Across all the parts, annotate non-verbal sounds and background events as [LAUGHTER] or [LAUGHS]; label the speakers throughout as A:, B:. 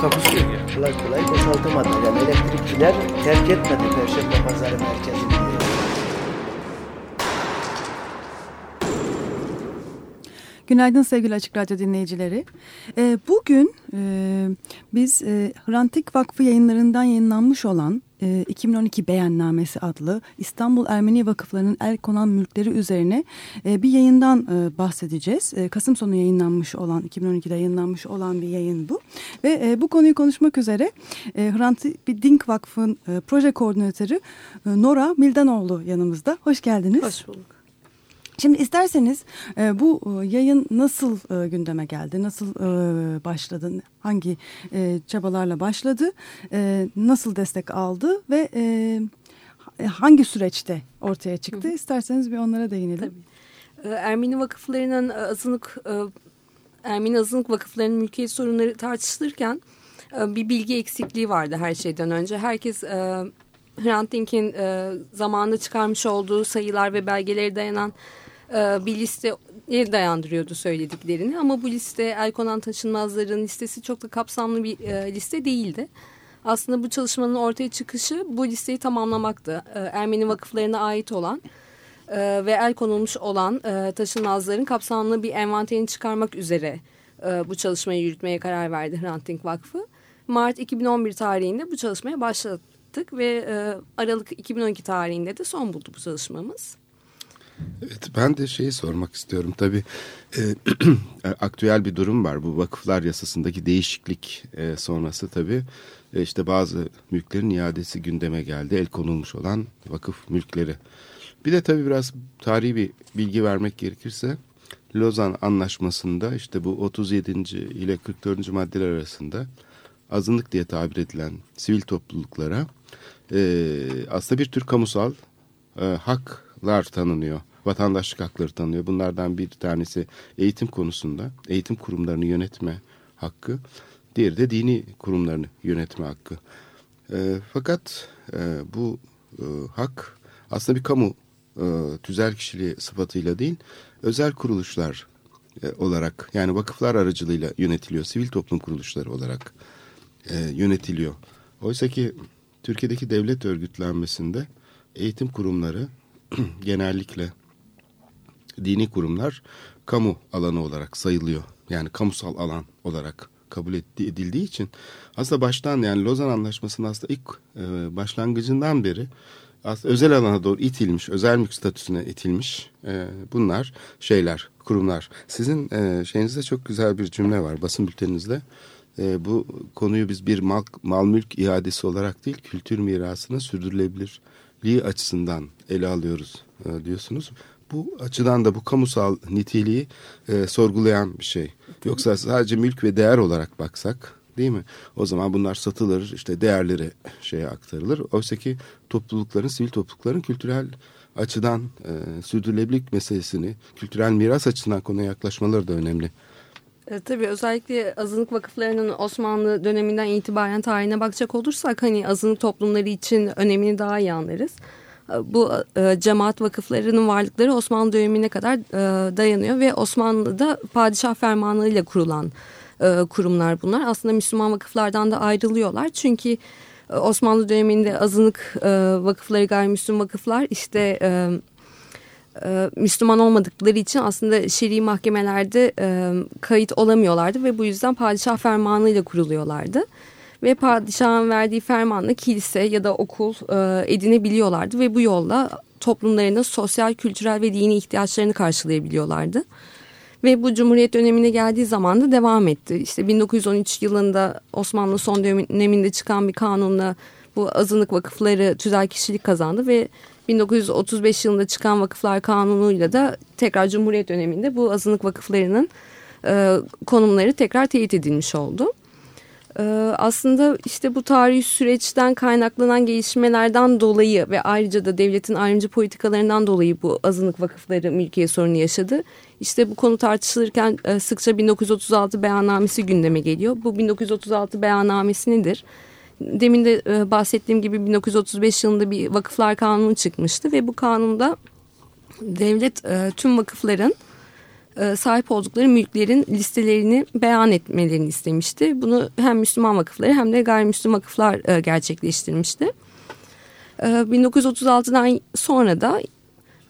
A: Takusuyor ya.
B: kolay kolay boşaltamadı. Yani elektrikçiler terk etmedi Perşembe Pazarı merkezini.
C: Günaydın sevgili Açık Radyo dinleyicileri. Ee, bugün e, biz e, Hrant Dink Vakfı yayınlarından yayınlanmış olan e, 2012 Beyannamesi adlı İstanbul Ermeni Vakıflarının el konan mülkleri üzerine e, bir yayından e, bahsedeceğiz. E, Kasım sonu yayınlanmış olan, 2012'de yayınlanmış olan bir yayın bu. Ve e, bu konuyu konuşmak üzere e, Hrant Dink Vakfı'nın e, proje koordinatörü e, Nora Mildanoğlu yanımızda. Hoş geldiniz.
D: Hoş bulduk.
C: Şimdi isterseniz e, bu e, yayın nasıl e, gündeme geldi, nasıl e, başladı, hangi e, çabalarla başladı, e, nasıl destek aldı ve e, hangi süreçte ortaya çıktı?
D: Hı.
C: İsterseniz bir onlara değinelim.
D: Tabii. Ee, Ermeni vakıflarının e, azınlık, e, Ermeni azınlık vakıflarının mülkiyet sorunları tartışılırken e, bir bilgi eksikliği vardı her şeyden önce. Herkes e, Hrant Dink'in e, zamanında çıkarmış olduğu sayılar ve belgeleri dayanan e, bir listeye dayandırıyordu söylediklerini. Ama bu liste Erkonan Taşınmazların listesi çok da kapsamlı bir e, liste değildi. Aslında bu çalışmanın ortaya çıkışı bu listeyi tamamlamaktı. E, Ermeni vakıflarına ait olan e, ve el konulmuş olan e, taşınmazların kapsamlı bir envanterini çıkarmak üzere bu çalışmayı yürütmeye karar verdi Hrant Dink Vakfı. Mart 2011 tarihinde bu çalışmaya başlattık ve Aralık 2012 tarihinde de son buldu bu çalışmamız.
E: Evet ben de şeyi sormak istiyorum tabii [CLEARS THROAT] e, aktüel bir durum var bu vakıflar yasasındaki değişiklik e, sonrası tabii e, işte bazı mülklerin iadesi gündeme geldi el konulmuş olan vakıf mülkleri. Bir de tabii biraz tarihi bir bilgi vermek gerekirse Lozan Anlaşması'nda işte bu 37. ile 44. maddeler arasında azınlık diye tabir edilen sivil topluluklara e, aslında bir tür kamusal e, haklar tanınıyor vatandaşlık hakları tanınıyor. Bunlardan bir tanesi eğitim konusunda eğitim kurumlarını yönetme hakkı. Diğeri de dini kurumlarını yönetme hakkı. E, fakat e, bu e, hak aslında bir kamu e, tüzel kişiliği sıfatıyla değil özel kuruluşlar e, olarak yani vakıflar aracılığıyla yönetiliyor. Sivil toplum kuruluşları olarak e, yönetiliyor. Oysa ki Türkiye'deki devlet örgütlenmesinde eğitim kurumları [CLEARS THROAT] genellikle dini kurumlar kamu alanı olarak sayılıyor. Yani kamusal alan olarak kabul edildiği için aslında baştan yani Lozan Anlaşması'nın aslında ilk e, başlangıcından beri aslında özel alana doğru itilmiş, özel mülk statüsüne itilmiş e, bunlar şeyler, kurumlar. Sizin e, şeyinizde çok güzel bir cümle var basın bülteninizde. E, bu konuyu biz bir mal, mal mülk iadesi olarak değil, kültür mirasının sürdürülebilirliği açısından ele alıyoruz e, diyorsunuz bu açıdan da bu kamusal niteliği e, sorgulayan bir şey. Yoksa sadece mülk ve değer olarak baksak değil mi? O zaman bunlar satılır işte değerleri şeye aktarılır. Oysa ki toplulukların, sivil toplulukların kültürel açıdan e, sürdürülebilirlik meselesini, kültürel miras açısından konuya yaklaşmaları da önemli.
D: E, tabii özellikle azınlık vakıflarının Osmanlı döneminden itibaren tarihine bakacak olursak hani azınlık toplumları için önemini daha iyi anlarız bu e, cemaat vakıflarının varlıkları Osmanlı dönemine kadar e, dayanıyor ve Osmanlı'da padişah fermanıyla kurulan e, kurumlar bunlar. Aslında Müslüman vakıflardan da ayrılıyorlar çünkü e, Osmanlı döneminde azınlık e, vakıfları gayrimüslim vakıflar işte e, e, Müslüman olmadıkları için aslında şer'i mahkemelerde e, kayıt olamıyorlardı ve bu yüzden padişah fermanıyla kuruluyorlardı ve padişahın verdiği fermanla kilise ya da okul e, edinebiliyorlardı ve bu yolla toplumlarının sosyal, kültürel ve dini ihtiyaçlarını karşılayabiliyorlardı. Ve bu Cumhuriyet dönemine geldiği zaman da devam etti. İşte 1913 yılında Osmanlı son döneminde çıkan bir kanunla bu azınlık vakıfları tüzel kişilik kazandı ve 1935 yılında çıkan vakıflar kanunuyla da tekrar Cumhuriyet döneminde bu azınlık vakıflarının e, konumları tekrar teyit edilmiş oldu. Ee, aslında işte bu tarihi süreçten kaynaklanan gelişmelerden dolayı ve ayrıca da devletin ayrımcı politikalarından dolayı bu azınlık vakıfları mülkiye sorunu yaşadı. İşte bu konu tartışılırken e, sıkça 1936 beyannamesi gündeme geliyor. Bu 1936 beyannamesi nedir? Demin de e, bahsettiğim gibi 1935 yılında bir vakıflar kanunu çıkmıştı ve bu kanunda devlet e, tüm vakıfların e, sahip oldukları mülklerin listelerini beyan etmelerini istemişti. Bunu hem Müslüman vakıfları hem de gayrimüslim vakıflar e, gerçekleştirmişti. 1936'dan e, sonra da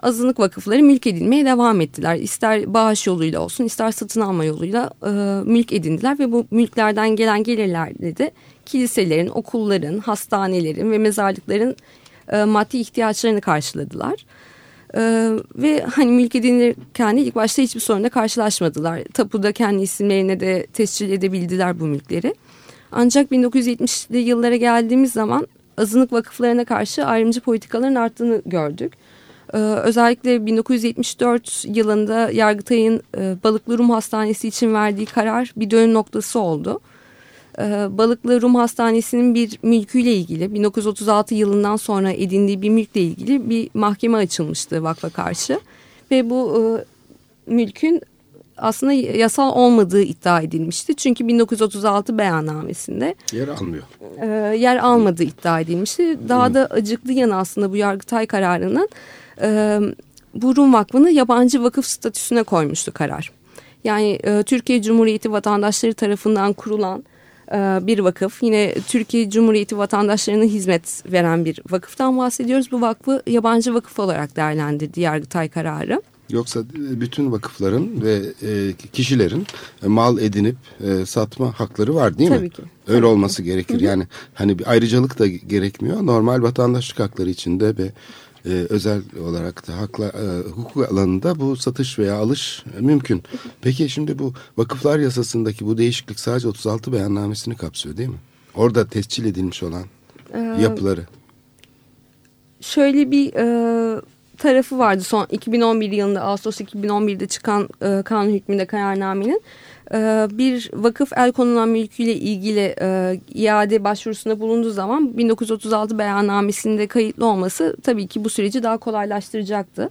D: azınlık vakıfları mülk edinmeye devam ettiler. İster bağış yoluyla olsun ister satın alma yoluyla mülk edindiler ve bu mülklerden gelen gelirlerle de kiliselerin, okulların, hastanelerin ve mezarlıkların maddi ihtiyaçlarını karşıladılar. Ee, ve hani mülk edinirken ilk başta hiçbir sorunla karşılaşmadılar. Tapuda kendi isimlerine de tescil edebildiler bu mülkleri. Ancak 1970'li yıllara geldiğimiz zaman azınlık vakıflarına karşı ayrımcı politikaların arttığını gördük. Ee, özellikle 1974 yılında Yargıtay'ın e, Balıklı Rum Hastanesi için verdiği karar bir dönüm noktası oldu. Ee, Balıklı Rum Hastanesi'nin bir mülküyle ilgili 1936 yılından sonra edindiği bir mülkle ilgili bir mahkeme açılmıştı vakfa karşı. Ve bu e, mülkün aslında yasal olmadığı iddia edilmişti. Çünkü 1936 beyannamesinde
E: yer almıyor.
D: E, yer almadığı iddia edilmişti. Daha da acıklı yanı aslında bu Yargıtay kararının e, bu Rum Vakfı'nı yabancı vakıf statüsüne koymuştu karar. Yani e, Türkiye Cumhuriyeti vatandaşları tarafından kurulan bir vakıf. Yine Türkiye Cumhuriyeti vatandaşlarına hizmet veren bir vakıftan bahsediyoruz. Bu vakfı yabancı vakıf olarak değerlendirdi Yargıtay kararı.
E: Yoksa bütün vakıfların ve e, kişilerin mal edinip e, satma hakları var değil
D: Tabii
E: mi?
D: ki.
E: Öyle Tabii olması ki. gerekir. Hı -hı. Yani hani bir ayrıcalık da gerekmiyor. Normal vatandaşlık hakları içinde ve e, özel olarak da hakla, e, hukuk alanında bu satış veya alış e, mümkün. Peki şimdi bu vakıflar yasasındaki bu değişiklik sadece 36 beyannamesini kapsıyor değil mi? Orada tescil edilmiş olan ee, yapıları.
D: Şöyle bir e, tarafı vardı son 2011 yılında Ağustos 2011'de çıkan e, kanun hükmünde kararnamenin. Bir vakıf el konulan mülküyle ilgili e, iade başvurusunda bulunduğu zaman 1936 beyannamesinde kayıtlı olması tabii ki bu süreci daha kolaylaştıracaktı.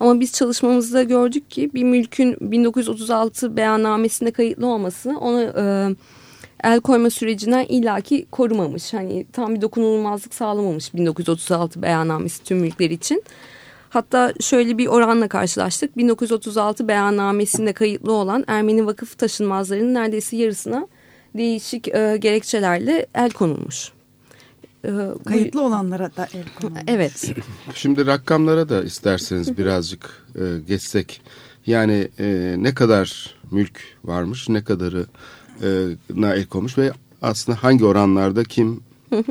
D: Ama biz çalışmamızda gördük ki bir mülkün 1936 beyannamesinde kayıtlı olması onu e, el koyma sürecinden illaki korumamış. Hani tam bir dokunulmazlık sağlamamış 1936 beyannamesi tüm mülkler için. Hatta şöyle bir oranla karşılaştık. 1936 beyannamesinde kayıtlı olan Ermeni vakıf taşınmazlarının neredeyse yarısına değişik e, gerekçelerle el konulmuş.
C: E, Kayıtlı olanlara da el konulmuş.
D: Evet. [LAUGHS]
E: Şimdi rakamlara da isterseniz birazcık e, geçsek. Yani e, ne kadar mülk varmış, ne kadarı e, na el koymuş ve aslında hangi oranlarda kim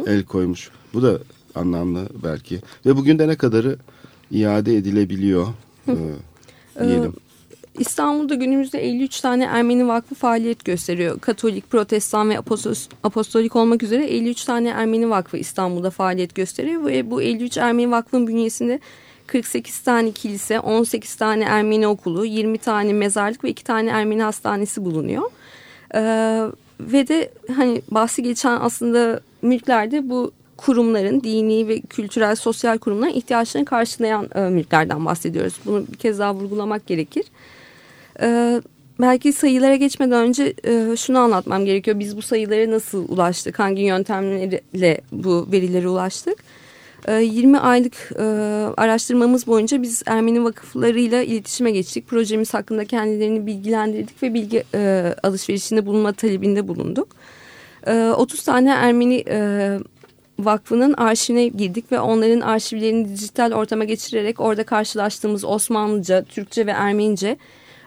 E: el koymuş. Bu da anlamlı belki. Ve bugün de ne kadarı iade edilebiliyor e, diyelim.
D: İstanbul'da günümüzde 53 tane Ermeni Vakfı faaliyet gösteriyor. Katolik, Protestan ve Apostolik olmak üzere 53 tane Ermeni Vakfı İstanbul'da faaliyet gösteriyor. Ve bu 53 Ermeni Vakfı'nın bünyesinde 48 tane kilise, 18 tane Ermeni okulu, 20 tane mezarlık ve 2 tane Ermeni hastanesi bulunuyor. Ee, ve de hani bahsi geçen aslında mülklerde bu kurumların, dini ve kültürel sosyal kurumların ihtiyaçlarını karşılayan e, mülklerden bahsediyoruz. Bunu bir kez daha vurgulamak gerekir. E, belki sayılara geçmeden önce e, şunu anlatmam gerekiyor. Biz bu sayılara nasıl ulaştık? Hangi yöntemlerle bu verilere ulaştık? 20 e, aylık e, araştırmamız boyunca biz Ermeni vakıflarıyla iletişime geçtik. Projemiz hakkında kendilerini bilgilendirdik ve bilgi e, alışverişinde bulunma talebinde bulunduk. 30 tane Ermeni Vakfı'nın arşivine girdik ve onların arşivlerini dijital ortama geçirerek orada karşılaştığımız Osmanlıca, Türkçe ve Ermenice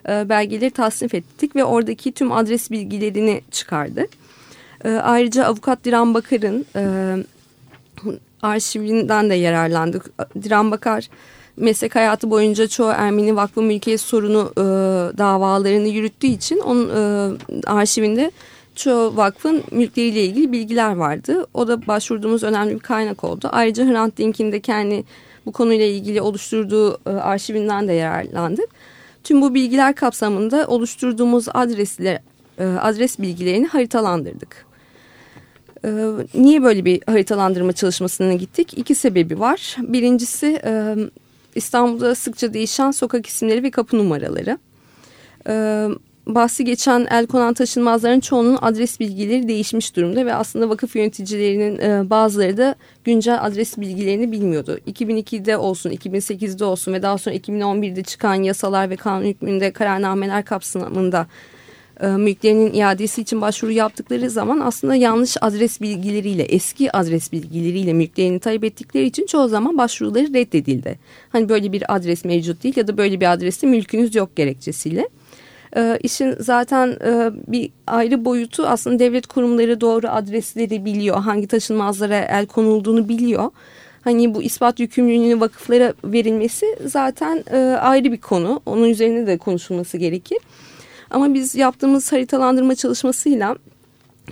D: e, belgeleri tasnif ettik ve oradaki tüm adres bilgilerini çıkardık. E, ayrıca avukat Diran Bakar'ın e, arşivinden de yararlandık. Diran Bakar meslek hayatı boyunca çoğu Ermeni vakfı mülkiyet sorunu e, davalarını yürüttüğü için onun e, arşivinde çoğu vakfın mülkleriyle ilgili bilgiler vardı. O da başvurduğumuz önemli bir kaynak oldu. Ayrıca Hrant Dink'in de kendi bu konuyla ilgili oluşturduğu e, arşivinden de yararlandık. Tüm bu bilgiler kapsamında oluşturduğumuz adresler, e, adres bilgilerini haritalandırdık. E, niye böyle bir haritalandırma çalışmasına gittik? İki sebebi var. Birincisi İstanbul'da sıkça değişen sokak isimleri ve kapı numaraları. E, bahsi geçen el konan taşınmazların çoğunun adres bilgileri değişmiş durumda ve aslında vakıf yöneticilerinin e, bazıları da güncel adres bilgilerini bilmiyordu. 2002'de olsun, 2008'de olsun ve daha sonra 2011'de çıkan yasalar ve kanun hükmünde kararnameler kapsamında e, mülklerinin iadesi için başvuru yaptıkları zaman aslında yanlış adres bilgileriyle, eski adres bilgileriyle mülklerini talep ettikleri için çoğu zaman başvuruları reddedildi. Hani böyle bir adres mevcut değil ya da böyle bir adreste mülkünüz yok gerekçesiyle. E, işin zaten e, bir ayrı boyutu aslında devlet kurumları doğru adresleri biliyor. Hangi taşınmazlara el konulduğunu biliyor. Hani bu ispat yükümlülüğünün vakıflara verilmesi zaten e, ayrı bir konu. Onun üzerine de konuşulması gerekir. Ama biz yaptığımız haritalandırma çalışmasıyla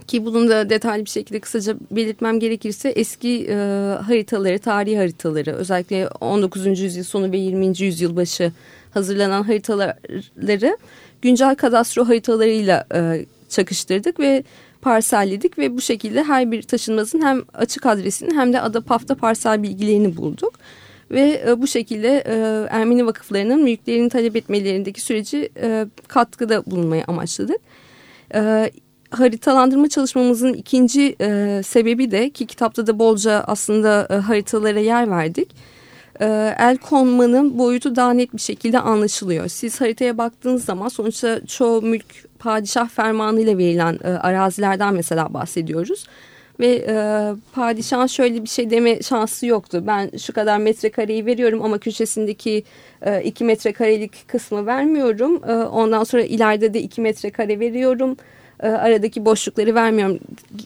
D: ki bunun da detaylı bir şekilde kısaca belirtmem gerekirse eski e, haritaları, tarihi haritaları özellikle 19. yüzyıl sonu ve 20. yüzyıl başı hazırlanan haritaları güncel kadastro haritalarıyla e, çakıştırdık ve parselledik ve bu şekilde her bir taşınmazın hem açık adresini hem de ada pafta parsel bilgilerini bulduk. Ve e, bu şekilde e, Ermeni vakıflarının mülklerini talep etmelerindeki süreci e, katkıda bulunmayı amaçladık. E, haritalandırma çalışmamızın ikinci e, sebebi de ki kitapta da bolca aslında e, haritalara yer verdik. E, el konmanın boyutu daha net bir şekilde anlaşılıyor. Siz haritaya baktığınız zaman sonuçta çoğu mülk padişah fermanıyla verilen e, arazilerden mesela bahsediyoruz. Ve e, padişahın şöyle bir şey deme şansı yoktu. Ben şu kadar metrekareyi veriyorum ama köşesindeki e, iki metrekarelik kısmı vermiyorum. E, ondan sonra ileride de iki metrekare veriyorum. E, aradaki boşlukları vermiyorum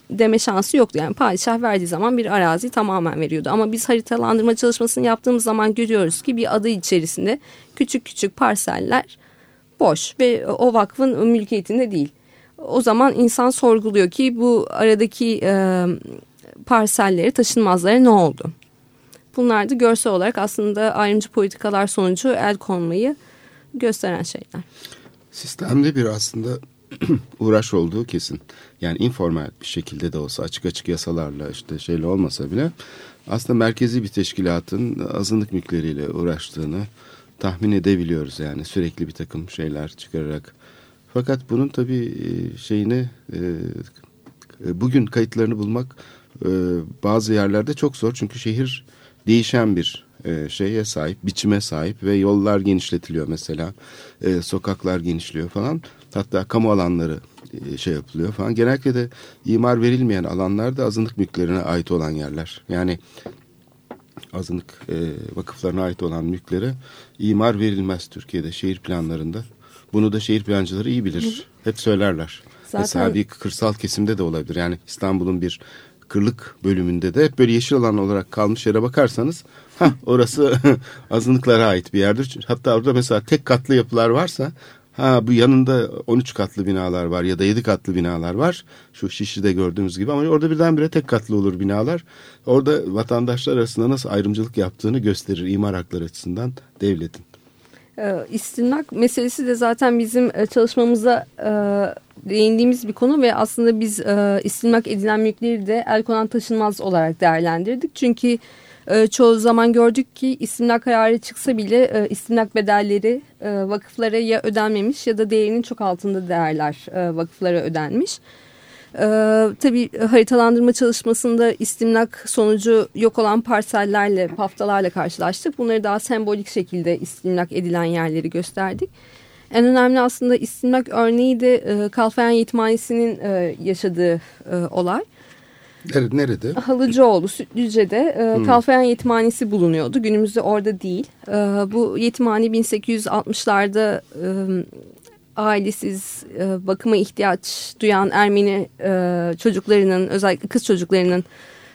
D: deme şansı yoktu. Yani padişah verdiği zaman bir arazi tamamen veriyordu. Ama biz haritalandırma çalışmasını yaptığımız zaman görüyoruz ki bir adı içerisinde küçük küçük parseller boş ve o vakfın mülkiyetinde değil o zaman insan sorguluyor ki bu aradaki e, parselleri taşınmazlara ne oldu? Bunlar da görsel olarak aslında ayrımcı politikalar sonucu el konmayı gösteren şeyler.
E: Sistemde bir aslında [CLEARS THROAT] uğraş olduğu kesin. Yani informal bir şekilde de olsa açık açık yasalarla işte şeyle olmasa bile aslında merkezi bir teşkilatın azınlık mülkleriyle uğraştığını tahmin edebiliyoruz yani sürekli bir takım şeyler çıkararak fakat bunun tabii e, şeyini e, bugün kayıtlarını bulmak e, bazı yerlerde çok zor. Çünkü şehir değişen bir şeye sahip, biçime sahip ve yollar genişletiliyor mesela. Sokaklar genişliyor falan. Hatta kamu alanları şey yapılıyor falan. Genellikle de imar verilmeyen alanlar da azınlık mülklerine ait olan yerler. Yani azınlık vakıflarına ait olan mülklere imar verilmez Türkiye'de şehir planlarında. Bunu da şehir plancıları iyi bilir. Hep söylerler. Zaten... Mesela bir kırsal kesimde de olabilir. Yani İstanbul'un bir kırlık bölümünde de hep böyle yeşil alan olarak kalmış yere bakarsanız ha orası [LAUGHS] azınlıklara ait bir yerdir. Hatta orada mesela tek katlı yapılar varsa ha bu yanında 13 katlı binalar var ya da 7 katlı binalar var. Şu Şişli'de gördüğümüz gibi ama orada birdenbire tek katlı olur binalar. Orada vatandaşlar arasında nasıl ayrımcılık yaptığını gösterir imar hakları açısından devletin.
D: E, istimlak meselesi de zaten bizim e, çalışmamıza e, değindiğimiz bir konu ve aslında biz e, istimlak edilen mülkleri de el konan taşınmaz olarak değerlendirdik. Çünkü e, çoğu zaman gördük ki istimlak kararı çıksa bile e, istimlak bedelleri e, vakıflara ya ödenmemiş ya da değerinin çok altında değerler e, vakıflara ödenmiş. Ee, tabii haritalandırma çalışmasında istimlak sonucu yok olan parsellerle, paftalarla karşılaştık. Bunları daha sembolik şekilde istimlak edilen yerleri gösterdik. En önemli aslında istimlak örneği de e, Kalfayan Yetimhanesi'nin e, yaşadığı e, olay.
E: Nerede?
D: Halıcıoğlu, Sütlüce'de e, hmm. Kalfayan Yetimhanesi bulunuyordu. Günümüzde orada değil. E, bu yetimhane 1860'larda e, ailesiz e, bakıma ihtiyaç duyan Ermeni e, çocuklarının özellikle kız çocuklarının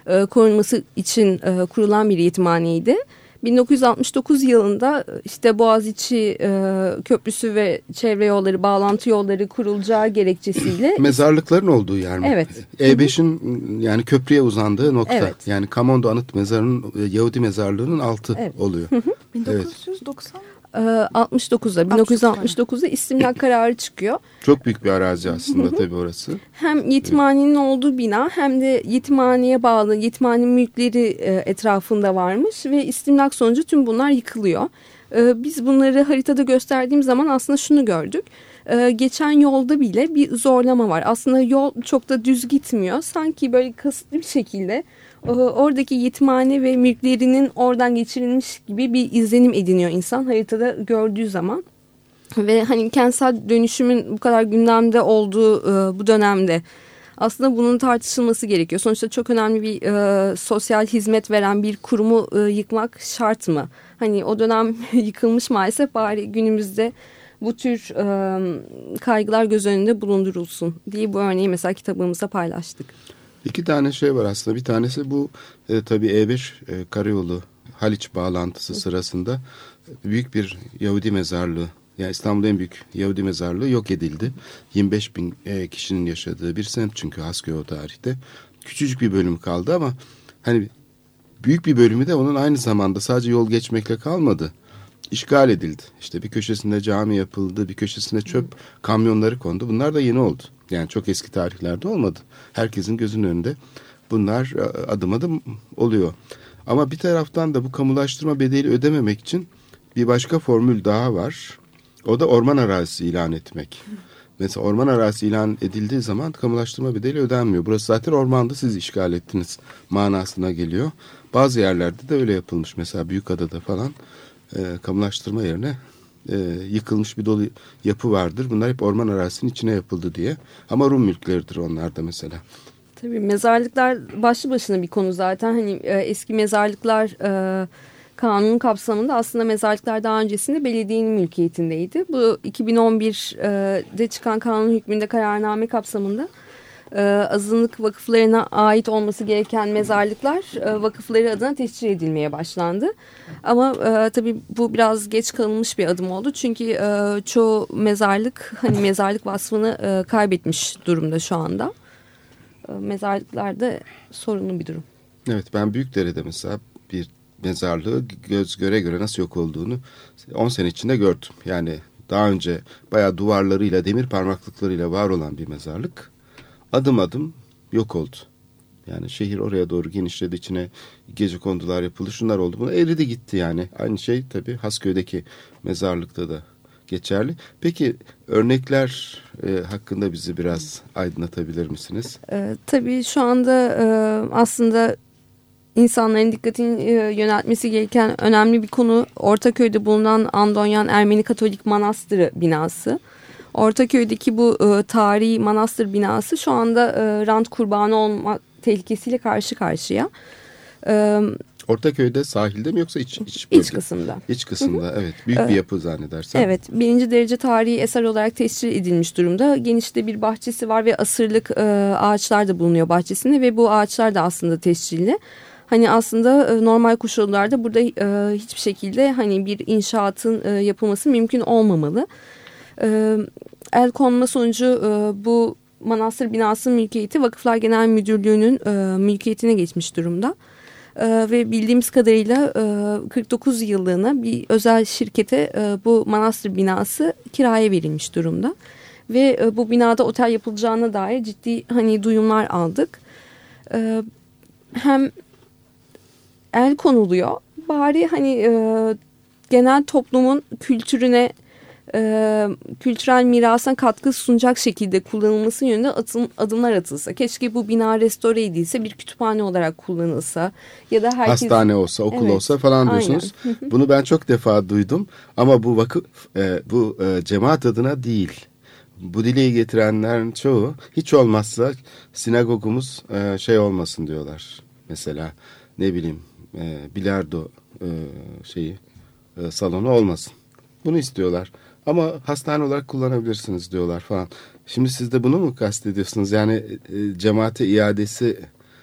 D: e, korunması için e, kurulan bir yetimhaneydi. 1969 yılında işte Boğaziçi e, Köprüsü ve çevre yolları, bağlantı yolları kurulacağı gerekçesiyle... [CLEARS THROAT]
E: Mezarlıkların olduğu yer mi?
D: Evet.
E: E5'in yani köprüye uzandığı nokta. Evet. Yani Kamondo Anıt Mezarı'nın Yahudi mezarlığının altı evet. oluyor.
C: 1990
D: Ee, 69'da 1969'da istimlak [COUGHS] kararı çıkıyor.
E: Çok büyük bir arazi aslında [LAUGHS] tabii orası.
D: Hem yetimhanenin olduğu bina hem de yetimhaneye bağlı yetimhane mülkleri e, etrafında varmış ve istimlak sonucu tüm bunlar yıkılıyor. E, Biz bunları haritada gösterdiğim zaman aslında şunu gördük. E, Geçen yolda bile bir zorlama var. Aslında yol çok da düz gitmiyor. Sanki böyle kasıtlı bir şekilde oradaki yetimhane ve mülklerinin oradan geçirilmiş gibi bir izlenim ediniyor insan haritada gördüğü zaman. Ve hani kentsel dönüşümün bu kadar gündemde olduğu e, bu dönemde aslında bunun tartışılması gerekiyor. Sonuçta çok önemli bir e, sosyal hizmet veren bir kurumu e, yıkmak şart mı? Hani o dönem [LAUGHS] yıkılmış maalesef bari günümüzde bu tür e, kaygılar göz önünde bulundurulsun diye bu örneği mesela kitabımızda paylaştık.
E: İki tane şey var aslında. Bir tanesi bu e, tabii E5 e, karayolu Haliç bağlantısı sırasında büyük bir Yahudi mezarlığı yani İstanbul'da en büyük Yahudi mezarlığı yok edildi. 25 bin e, kişinin yaşadığı bir semt çünkü Hasköy o tarihte. Küçücük bir bölüm kaldı ama hani büyük bir bölümü de onun aynı zamanda sadece yol geçmekle kalmadı. İşgal edildi. İşte bir köşesinde cami yapıldı, bir köşesinde çöp kamyonları kondu. Bunlar da yeni oldu. Yani çok eski tarihlerde olmadı. Herkesin gözünün önünde bunlar e, adım adım oluyor. Ama bir taraftan da bu kamulaştırma bedeli ödememek için bir başka formül daha var. O da orman arazisi ilan etmek. Mesela orman arazisi ilan edildiği zaman kamulaştırma bedeli ödenmiyor. Burası zaten ormandı siz işgal ettiniz manasına geliyor. Bazı yerlerde de öyle yapılmış. Mesela Büyükada'da falan e, kamulaştırma yerine e, yıkılmış bir dolu yapı vardır. Bunlar hep orman arazisinin içine yapıldı diye. Ama Rum mülkleridir onlar da mesela.
D: Tabii mezarlıklar başlı başına bir konu zaten. Hani e, eski mezarlıklar e, kanunun kapsamında aslında mezarlıklar daha öncesinde belediyenin mülkiyetindeydi. Bu 2011'de çıkan kanun hükmünde kararname kapsamında e, azınlık vakıflarına ait olması gereken mezarlıklar e, vakıfları adına teşkil edilmeye başlandı. Ama e, tabii bu biraz geç kalınmış bir adım oldu. Çünkü e, çoğu mezarlık hani mezarlık vasfını kaybetmiş durumda şu anda. Mezarlıklarda sorunlu bir durum.
E: Evet ben Büyükdere'de mesela bir mezarlığı göz göre göre nasıl yok olduğunu 10 sene içinde gördüm. Yani daha önce bayağı duvarlarıyla demir parmaklıklarıyla var olan bir mezarlık adım adım yok oldu. Yani şehir oraya doğru genişledi içine gece kondular yapıldı şunlar oldu. Buna eridi gitti yani. Aynı şey tabii Hasköy'deki mezarlıkta da geçerli. Peki örnekler e, hakkında bizi biraz aydınlatabilir misiniz?
D: E, tabii şu anda e, aslında insanların dikkatini e, yöneltmesi gereken önemli bir konu Ortaköy'de bulunan Andonyan Ermeni Katolik Manastırı binası. Ortaköy'deki bu e, tarihi manastır binası şu anda e, rant kurbanı olma tehlikesiyle karşı karşıya.
E: E, Ortaköy'de sahilde mi yoksa iç
D: iç, iç kısımda?
E: İç kısımda Hı -hı. evet. Büyük bir yapı zannedersem.
D: Evet. Birinci derece tarihi eser olarak tescil edilmiş durumda. Genişte bir bahçesi var ve asırlık e, ağaçlar da bulunuyor bahçesinde ve bu ağaçlar da aslında tescilli. Hani aslında e, normal koşullarda burada e, hiçbir şekilde hani bir inşaatın e, yapılması mümkün olmamalı. E, el konma sonucu e, bu manastır binası mülkiyeti Vakıflar Genel Müdürlüğü'nün e, mülkiyetine geçmiş durumda. E, ve bildiğimiz kadarıyla e, 49 yıllığına bir özel şirkete e, bu manastır binası kiraya verilmiş durumda. Ve e, bu binada otel yapılacağına dair ciddi hani duyumlar aldık. E, hem el konuluyor bari hani e, genel toplumun kültürüne e, kültürel mirasına katkı sunacak şekilde kullanılması yönünde atım, adımlar atılsa. Keşke bu bina restore edilse bir kütüphane olarak kullanılsa ya da herkes...
E: Hastane olsa, okul evet, olsa falan diyorsunuz. Bunu ben çok defa duydum ama bu vakıf, e, bu e, cemaat adına değil. Bu dileği getirenlerin çoğu hiç olmazsa sinagogumuz e, şey olmasın diyorlar. Mesela ne bileyim e, bilardo e, şeyi e, salonu olmasın. Bunu istiyorlar. Ama hastane olarak kullanabilirsiniz diyorlar falan. Şimdi siz de bunu mu kastediyorsunuz? Yani e, cemaate iadesi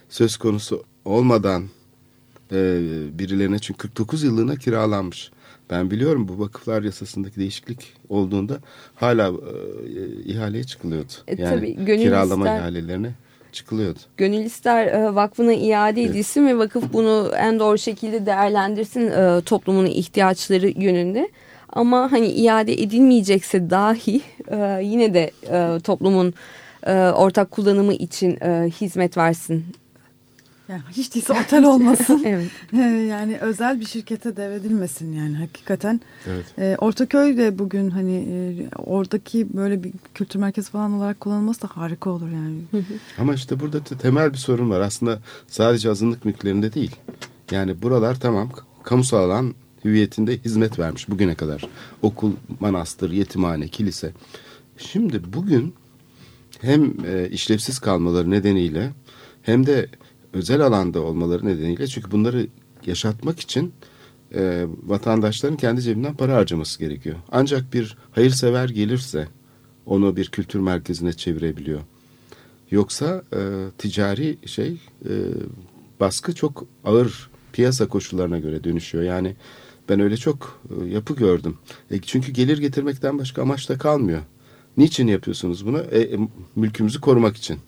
E: söz konusu olmadan e, birilerine çünkü 49 yıllığına kiralanmış. Ben biliyorum bu vakıflar yasasındaki değişiklik olduğunda hala e, ihaleye çıkılıyordu.
D: E,
E: yani
D: tabii,
E: kiralama
D: ister,
E: ihalelerine çıkılıyordu.
D: Gönül ister e, vakfına iade edilsin evet. ve vakıf bunu en doğru şekilde değerlendirsin e, toplumun ihtiyaçları yönünde. Ama hani iade edilmeyecekse dahi e, yine de e, toplumun e, ortak kullanımı için e, hizmet versin.
C: Yani hiç değilse otel olmasın. [LAUGHS]
D: Evet.
C: Ee, yani özel bir şirkete devredilmesin yani hakikaten.
E: Evet.
C: Ee, Ortaköy de bugün hani e, oradaki böyle bir kültür merkezi falan olarak kullanılması da harika olur yani.
E: Ama işte burada te- temel bir sorun var. Aslında sadece azınlık mülklerinde değil. Yani buralar tamam kamusal alan hüviyetinde hizmet vermiş bugüne kadar. Okul, manastır, yetimhane, kilise. Şimdi bugün hem e, işlevsiz kalmaları nedeniyle hem de özel alanda olmaları nedeniyle çünkü bunları yaşatmak için e, vatandaşların kendi cebinden para harcaması gerekiyor. Ancak bir hayırsever gelirse onu bir kültür merkezine çevirebiliyor. Yoksa e, ticari şey e, baskı çok ağır piyasa koşullarına göre dönüşüyor. Yani ben öyle çok e, yapı gördüm. E, çünkü gelir getirmekten başka amaç da kalmıyor. Niçin yapıyorsunuz bunu? E, e, mülkümüzü korumak için.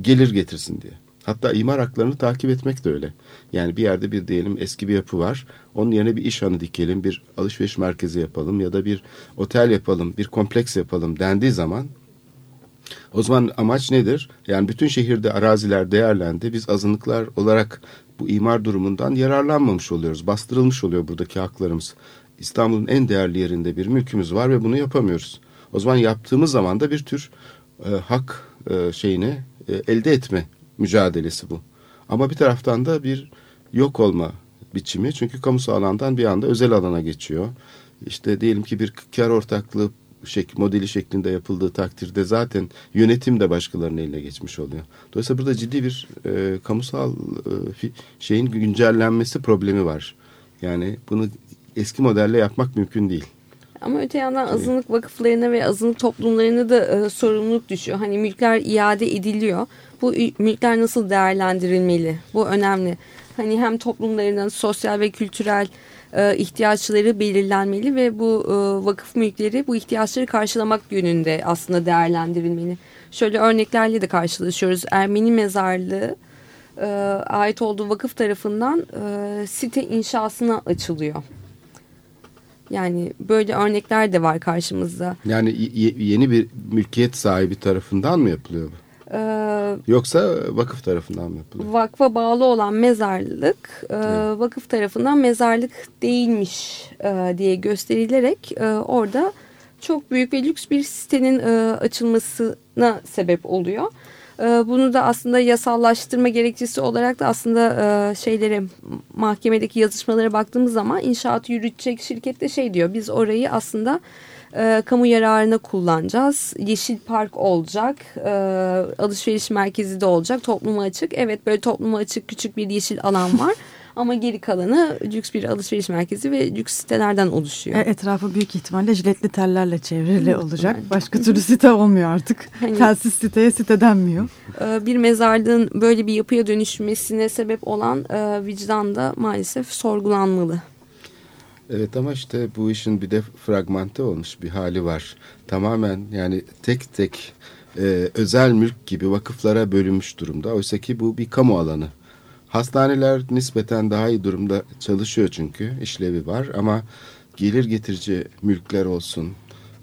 E: Gelir getirsin diye. Hatta imar haklarını takip etmek de öyle. Yani bir yerde bir diyelim eski bir yapı var. Onun yerine bir iş hanı dikelim, bir alışveriş merkezi yapalım ya da bir otel yapalım, bir kompleks yapalım dendiği zaman o zaman amaç nedir? Yani bütün şehirde araziler değerlendi. Biz azınlıklar olarak bu imar durumundan yararlanmamış oluyoruz. Bastırılmış oluyor buradaki haklarımız. İstanbul'un en değerli yerinde bir mülkümüz var ve bunu yapamıyoruz. O zaman yaptığımız zaman da bir tür e, hak e, şeyini e, elde etme mücadelesi bu. Ama bir taraftan da bir yok olma biçimi. Çünkü kamusal alandan bir anda özel alana geçiyor. İşte diyelim ki bir kar ortaklığı şek modeli şeklinde yapıldığı takdirde zaten yönetim de başkalarının eline geçmiş oluyor. Dolayısıyla burada ciddi bir e, kamusal e, şeyin güncellenmesi problemi var. Yani bunu eski modelle yapmak mümkün değil.
D: Ama öte yandan azınlık vakıflarına ve azınlık toplumlarına da e, sorumluluk düşüyor. Hani mülkler iade ediliyor. Bu mülkler nasıl değerlendirilmeli? Bu önemli. Hani hem toplumlarının sosyal ve kültürel e, ihtiyaçları belirlenmeli ve bu e, vakıf mülkleri bu ihtiyaçları karşılamak yönünde aslında değerlendirilmeli. Şöyle örneklerle de karşılaşıyoruz. Ermeni mezarlığı e, ait olduğu vakıf tarafından e, site inşasına açılıyor. Yani böyle örnekler de var karşımızda.
E: Yani yeni bir mülkiyet sahibi tarafından mı yapılıyor bu?
D: Ee,
E: Yoksa vakıf tarafından mı yapılıyor?
D: vakfa bağlı olan mezarlık e, vakıf tarafından mezarlık değilmiş e, diye gösterilerek e, orada çok büyük ve lüks bir sitenin e, açılmasına sebep oluyor. E, bunu da aslında yasallaştırma gerekçesi olarak da aslında e, şeylere mahkemedeki yazışmalara baktığımız zaman inşaatı yürütecek şirket de şey diyor biz orayı aslında e, kamu yararına kullanacağız. Yeşil park olacak. E, alışveriş merkezi de olacak. Topluma açık. Evet böyle topluma açık küçük bir yeşil alan var. [LAUGHS] Ama geri kalanı lüks bir alışveriş merkezi ve lüks sitelerden oluşuyor.
C: E, Etrafı büyük ihtimalle jiletli tellerle çevrili olacak. Başka türlü site olmuyor artık. [LAUGHS]
D: Hani-
C: Telsiz siteye site denmiyor.
D: E, bir mezarlığın böyle bir yapıya dönüşmesine sebep olan e, vicdan da maalesef sorgulanmalı.
E: Evet ama işte bu işin bir de fragmante olmuş bir hali var. Tamamen yani tek tek e, özel mülk gibi vakıflara bölünmüş durumda. Oysa ki bu bir kamu alanı. Hastaneler nispeten daha iyi durumda çalışıyor çünkü işlevi var ama gelir getirici mülkler olsun.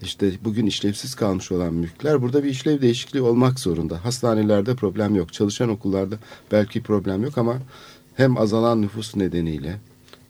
E: İşte bugün işlevsiz kalmış olan mülkler burada bir işlev değişikliği olmak zorunda. Hastanelerde problem yok. Çalışan okullarda belki problem yok ama hem azalan nüfus nedeniyle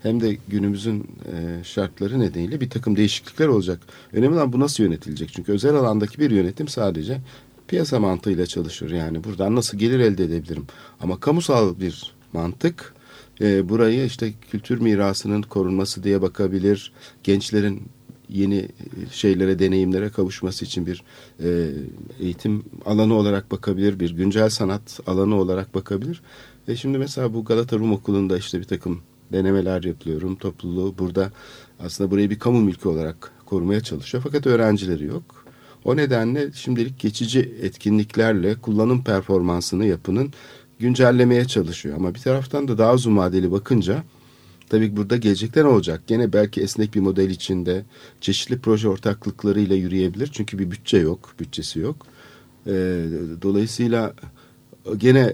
E: hem de günümüzün e, şartları nedeniyle bir takım değişiklikler olacak. Önemli olan bu nasıl yönetilecek? Çünkü özel alandaki bir yönetim sadece piyasa mantığıyla çalışır. Yani buradan nasıl gelir elde edebilirim? Ama kamusal bir mantık e, burayı işte kültür mirasının korunması diye bakabilir. Gençlerin yeni e, şeylere, deneyimlere kavuşması için bir e, eğitim alanı olarak bakabilir, bir güncel sanat alanı olarak bakabilir. Ve şimdi mesela bu Galata Rum Okulu'nda işte bir takım denemeler yapıyorum. Topluluğu burada aslında burayı bir kamu mülkü olarak korumaya çalışıyor. Fakat öğrencileri yok. O nedenle şimdilik geçici etkinliklerle kullanım performansını yapının güncellemeye çalışıyor. Ama bir taraftan da daha uzun vadeli bakınca tabii burada gelecekte ne olacak? Gene belki esnek bir model içinde çeşitli proje ortaklıklarıyla yürüyebilir. Çünkü bir bütçe yok, bütçesi yok. Ee, dolayısıyla gene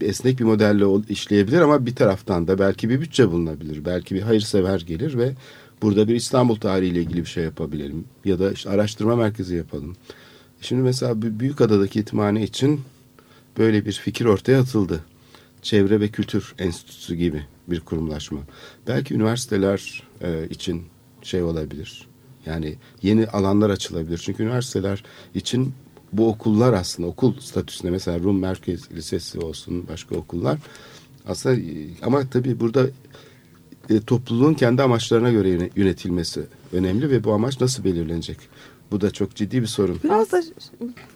E: esnek bir modelle işleyebilir ama bir taraftan da belki bir bütçe bulunabilir. Belki bir hayırsever gelir ve Burada bir İstanbul tarihiyle ilgili bir şey yapabilelim. Ya da işte araştırma merkezi yapalım. Şimdi mesela Büyükada'daki itimhane için böyle bir fikir ortaya atıldı. Çevre ve Kültür Enstitüsü gibi bir kurumlaşma. Belki üniversiteler e, için şey olabilir. Yani yeni alanlar açılabilir. Çünkü üniversiteler için bu okullar aslında okul statüsünde mesela Rum Merkez Lisesi olsun başka okullar aslında ama tabii burada e, topluluğun kendi amaçlarına göre yönetilmesi önemli ve bu amaç nasıl belirlenecek? Bu da çok ciddi bir sorun.
F: Biraz da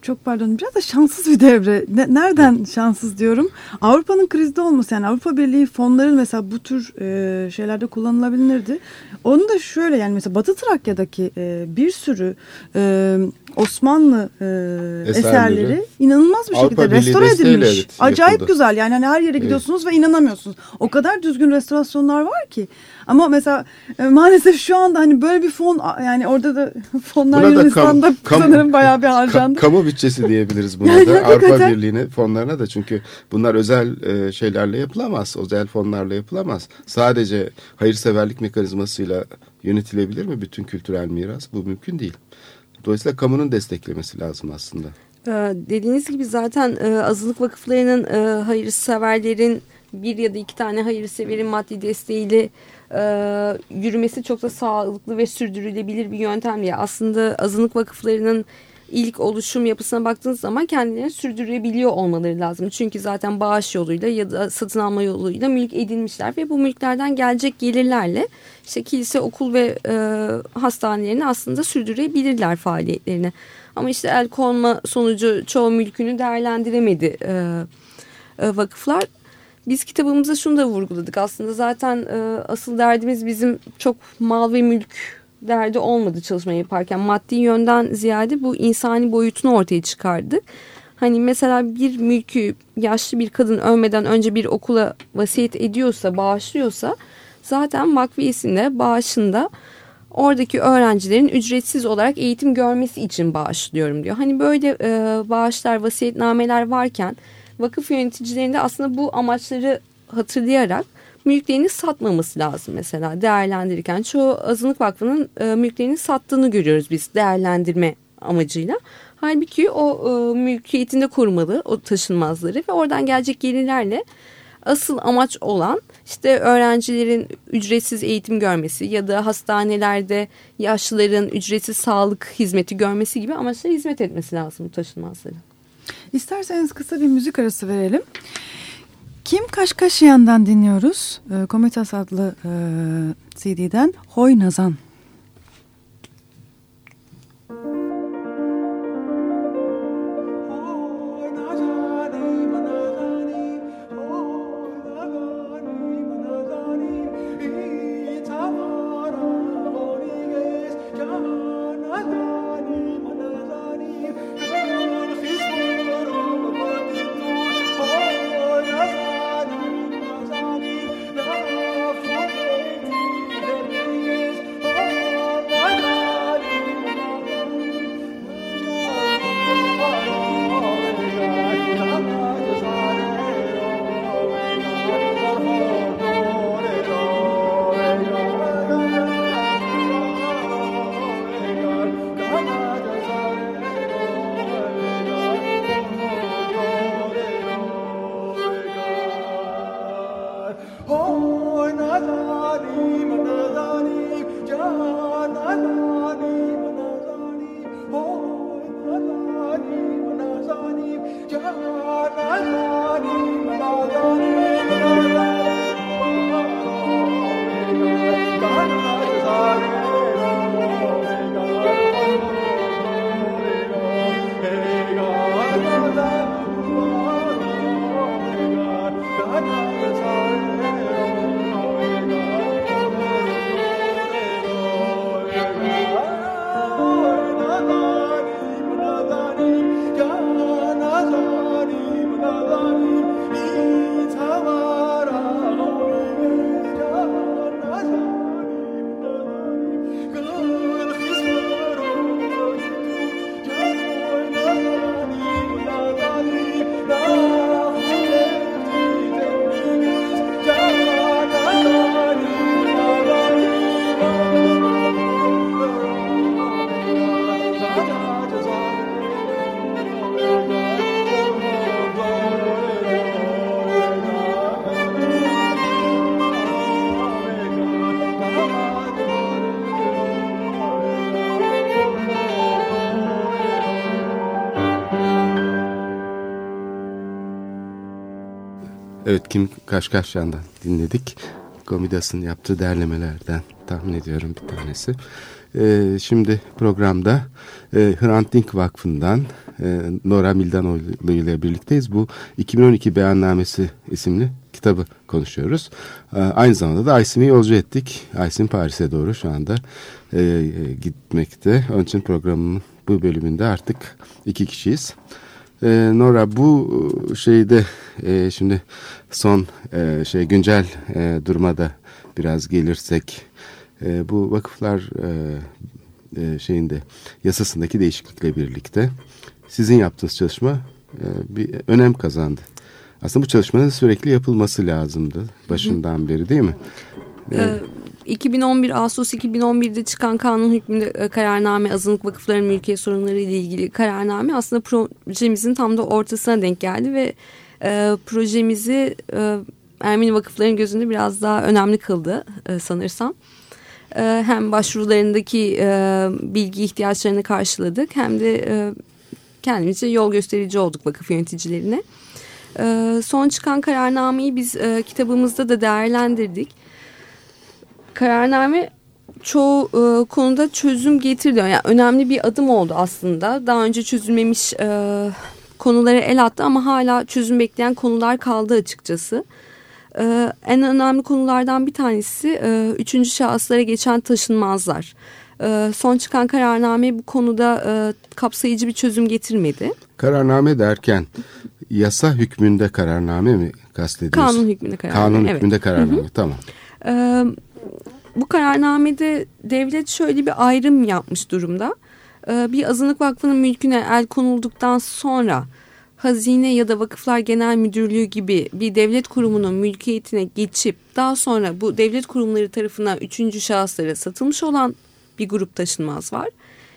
F: çok pardon biraz da şanssız bir devre. Ne, nereden şanssız diyorum? Avrupa'nın krizde olması yani Avrupa Birliği fonları mesela bu tür e, şeylerde kullanılabilirdi. Onu da şöyle yani mesela Batı Trakya'daki e, bir sürü e, Osmanlı e, eserleri. eserleri inanılmaz bir
E: Avrupa
F: şekilde restore edilmiş.
E: Evet,
F: Acayip
E: yapıldı.
F: güzel yani hani her yere gidiyorsunuz evet. ve inanamıyorsunuz. O kadar düzgün restorasyonlar var ki. Ama mesela e, maalesef şu anda hani böyle bir fon yani orada da [LAUGHS] fonlar
E: Buna da
F: Yunanistan'da
E: kam,
F: sanırım bayağı bir [LAUGHS] harcandı.
E: Kamu bütçesi diyebiliriz buna
F: Yani
E: da. Avrupa Birliği'ne fonlarına da çünkü bunlar özel e, şeylerle yapılamaz. Özel fonlarla yapılamaz. Sadece hayırseverlik mekanizmasıyla yönetilebilir mi bütün kültürel miras? Bu mümkün değil. Dolayısıyla kamunun desteklemesi lazım aslında.
D: Ee, dediğiniz gibi zaten e, azınlık vakıflarının e, hayırseverlerin bir ya da iki tane hayırseverin maddi desteğiyle e, yürümesi çok da sağlıklı ve sürdürülebilir bir yöntem diye. Aslında azınlık vakıflarının ilk oluşum yapısına baktığınız zaman kendilerini sürdürebiliyor olmaları lazım. Çünkü zaten bağış yoluyla ya da satın alma yoluyla mülk edinmişler ve bu mülklerden gelecek gelirlerle işte kilise, okul ve e, hastanelerini aslında sürdürebilirler faaliyetlerini. Ama işte el konma sonucu çoğu mülkünü değerlendiremedi e, e, vakıflar. Biz kitabımızda şunu da vurguladık aslında zaten e, asıl derdimiz bizim çok mal ve mülk derdi olmadı çalışmayı yaparken maddi yönden ziyade bu insani boyutunu ortaya çıkardık. Hani mesela bir mülkü yaşlı bir kadın ölmeden önce bir okula vasiyet ediyorsa, bağışlıyorsa zaten vakfiyesinde, bağışında oradaki öğrencilerin ücretsiz olarak eğitim görmesi için bağışlıyorum diyor. Hani böyle e, bağışlar, vasiyetnameler varken vakıf yöneticilerinde aslında bu amaçları hatırlayarak mülklerini satmaması lazım mesela değerlendirirken. Çoğu azınlık vakfının e, mülklerini sattığını görüyoruz biz değerlendirme amacıyla. Halbuki o e, mülkiyetinde korumalı o taşınmazları ve oradan gelecek gelirlerle asıl amaç olan işte öğrencilerin ücretsiz eğitim görmesi ya da hastanelerde yaşlıların ücretsiz sağlık hizmeti görmesi gibi amaçlara hizmet etmesi lazım bu taşınmazları.
F: İsterseniz kısa bir müzik arası verelim. Kim Kaşkaşıyan'dan dinliyoruz. E, Komitas adlı e, CD'den Hoy Nazan.
E: Evet Kim Kaşkaşyan'dan dinledik. Komidas'ın yaptığı derlemelerden tahmin ediyorum bir tanesi. Ee, şimdi programda e, Hrant Dink Vakfı'ndan e, Nora Mildanoğlu ile birlikteyiz. Bu 2012 Beyannamesi isimli kitabı konuşuyoruz. E, aynı zamanda da Aysim'i yolcu ettik. Aysim Paris'e doğru şu anda e, e, gitmekte. Onun için programın bu bölümünde artık iki kişiyiz. E, Nora bu şeyde e, şimdi son e, şey güncel e, duruma da biraz gelirsek e, bu vakıflar e, e, şeyinde yasasındaki değişiklikle birlikte sizin yaptığınız çalışma e, bir önem kazandı. Aslında bu çalışmanın sürekli yapılması lazımdı başından beri değil mi?
D: Evet. 2011 Ağustos 2011'de çıkan kanun hükmünde e, kararname azınlık vakıfların mülkiyet sorunları ile ilgili kararname aslında projemizin tam da ortasına denk geldi ve e, projemizi e, Ermeni vakıfların gözünde biraz daha önemli kıldı e, sanırsam. E, hem başvurularındaki e, bilgi ihtiyaçlarını karşıladık hem de e, kendimizce yol gösterici olduk vakıf yöneticilerine. E, son çıkan kararnameyi biz e, kitabımızda da değerlendirdik kararname çoğu e, konuda çözüm getirdi. Yani önemli bir adım oldu aslında. Daha önce çözülmemiş e, konulara el attı ama hala çözüm bekleyen konular kaldı açıkçası. E, en önemli konulardan bir tanesi e, üçüncü şahıslara geçen taşınmazlar. E, son çıkan kararname bu konuda e, kapsayıcı bir çözüm getirmedi.
E: Kararname derken yasa hükmünde kararname mi kastediyorsun?
D: Kanun hükmünde kararname.
E: Kanun hükmünde evet. kararname Hı -hı. tamam.
D: E, bu kararnamede devlet şöyle bir ayrım yapmış durumda. Ee, bir azınlık vakfının mülküne el konulduktan sonra hazine ya da vakıflar genel müdürlüğü gibi bir devlet kurumunun mülkiyetine geçip daha sonra bu devlet kurumları tarafından üçüncü şahıslara satılmış olan bir grup taşınmaz var.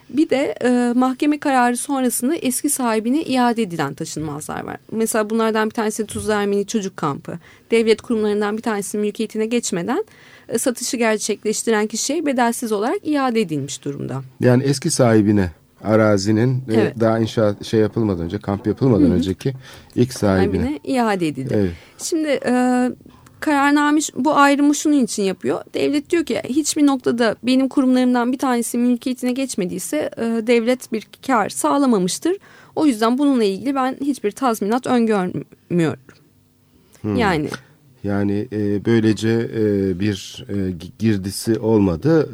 D: Bir de e, mahkeme kararı sonrasında eski sahibine iade edilen taşınmazlar var. Mesela bunlardan bir tanesi Tuzla Ermeni Çocuk Kampı. Devlet kurumlarından bir tanesi mülkiyetine geçmeden satışı gerçekleştiren kişiye bedelsiz olarak iade edilmiş durumda.
E: Yani eski sahibine arazinin e, evet. daha inşaat şey yapılmadan önce kamp yapılmadan Hı -hı. önceki ilk sahibine. sahibine
D: iade edildi. Evet. Şimdi e, kararname bu ayrımı şunun için yapıyor. Devlet diyor ki hiçbir noktada benim kurumlarımdan bir tanesi mülkiyetine geçmediyse e, devlet bir kar sağlamamıştır. O yüzden bununla ilgili ben hiçbir tazminat öngörmüyorum. Hmm. Yani
E: yani e, böylece e, bir e, girdisi olmadı.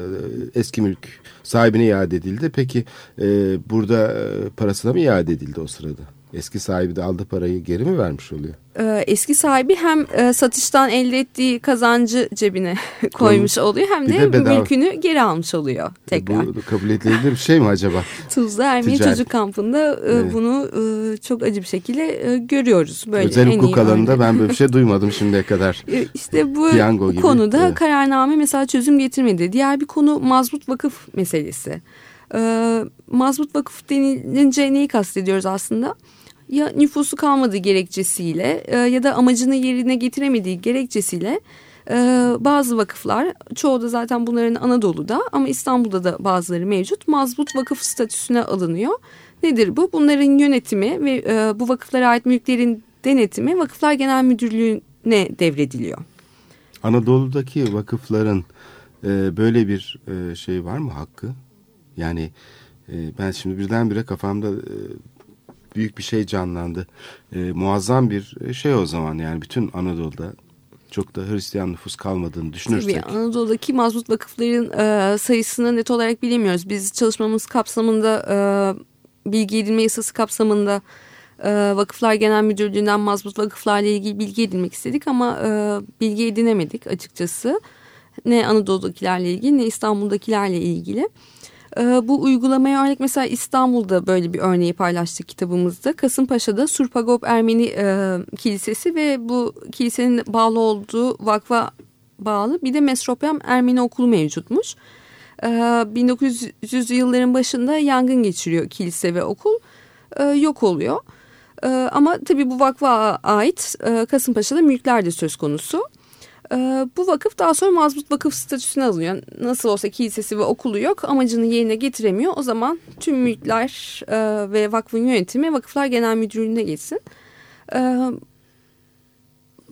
E: E, eski mülk sahibine iade edildi. Peki e, burada e, parasına mı iade edildi o sırada? Eski sahibi de aldığı parayı geri mi vermiş oluyor?
D: Ee, eski sahibi hem e, satıştan elde ettiği kazancı cebine [LAUGHS] koymuş oluyor hem de, de mülkünü geri almış oluyor e, tekrar.
E: Bu kabul edilebilir bir şey mi acaba? [LAUGHS]
D: Tuzla Ermeni Çocuk Kampı'nda e, evet. bunu çok acı bir şekilde görüyoruz.
E: Böyle Özel hukuk alanında ben böyle bir şey [LAUGHS] duymadım şimdiye kadar.
D: İşte bu konuda evet. kararname mesela çözüm getirmedi. Diğer bir konu mazbut vakıf meselesi. Mazbut vakıf denilince neyi kastediyoruz aslında? Ya nüfusu kalmadığı gerekçesiyle e, ya da amacını yerine getiremediği gerekçesiyle e, bazı vakıflar çoğu da zaten bunların Anadolu'da ama İstanbul'da da bazıları mevcut mazbut vakıf statüsüne alınıyor. Nedir bu? Bunların yönetimi ve e, bu vakıflara ait mülklerin denetimi Vakıflar Genel Müdürlüğü'ne devrediliyor.
E: Anadolu'daki vakıfların böyle bir şey var mı hakkı? Yani ben şimdi birdenbire kafamda büyük bir şey canlandı. E, muazzam bir şey o zaman yani bütün Anadolu'da çok da Hristiyan nüfus kalmadığını düşünürsek.
D: Tabii Anadolu'daki mazbut vakıfların e, sayısını net olarak bilemiyoruz. Biz çalışmamız kapsamında e, bilgi edinme yasası kapsamında e, Vakıflar Genel Müdürlüğü'nden mazbut vakıflarla ilgili bilgi edinmek istedik ama e, bilgi edinemedik açıkçası. Ne Anadolu'dakilerle ilgili ne İstanbul'dakilerle ilgili. Ee, bu uygulamaya örnek mesela İstanbul'da böyle bir örneği paylaştık kitabımızda. Kasımpaşa'da Surpagop Ermeni e, Kilisesi ve bu kilisenin bağlı olduğu vakfa bağlı bir de Mesropyam Ermeni Okulu mevcutmuş. E, ee, 1900 yılların başında yangın geçiriyor kilise ve okul e, yok oluyor. Ama tabii bu vakfa ait e, Kasımpaşa'da mülkler de söz konusu. Ee, bu vakıf daha sonra mazbut vakıf statüsüne alınıyor. Nasıl olsa kilisesi ve okulu yok amacını yerine getiremiyor. O zaman tüm mülkler e, ve vakfın yönetimi Vakıflar Genel Müdürlüğü'ne geçsin. E,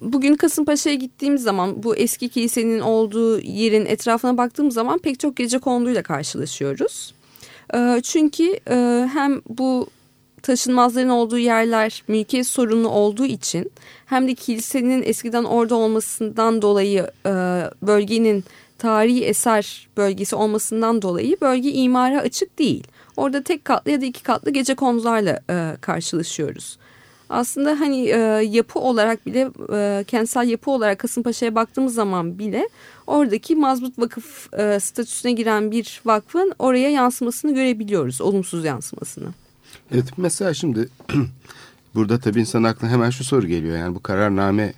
D: bugün Kasımpaşa'ya gittiğimiz zaman bu eski kilisenin olduğu yerin etrafına baktığımız zaman pek çok gece konduyla karşılaşıyoruz. E, çünkü e, hem bu taşınmazların olduğu yerler mülkiyet sorunlu olduğu için hem de kilisenin eskiden orada olmasından dolayı e, bölgenin tarihi eser bölgesi olmasından dolayı bölge imara açık değil. Orada tek katlı ya da iki katlı gece kondularla e, karşılaşıyoruz. Aslında hani e, yapı olarak bile e, kentsel yapı olarak Kasımpaşa'ya baktığımız zaman bile oradaki mazbut vakıf e, statüsüne giren bir vakfın oraya yansımasını görebiliyoruz. Olumsuz yansımasını.
E: Evet mesela şimdi [CLEARS THROAT] burada tabii insan aklına hemen şu soru geliyor. Yani bu kararname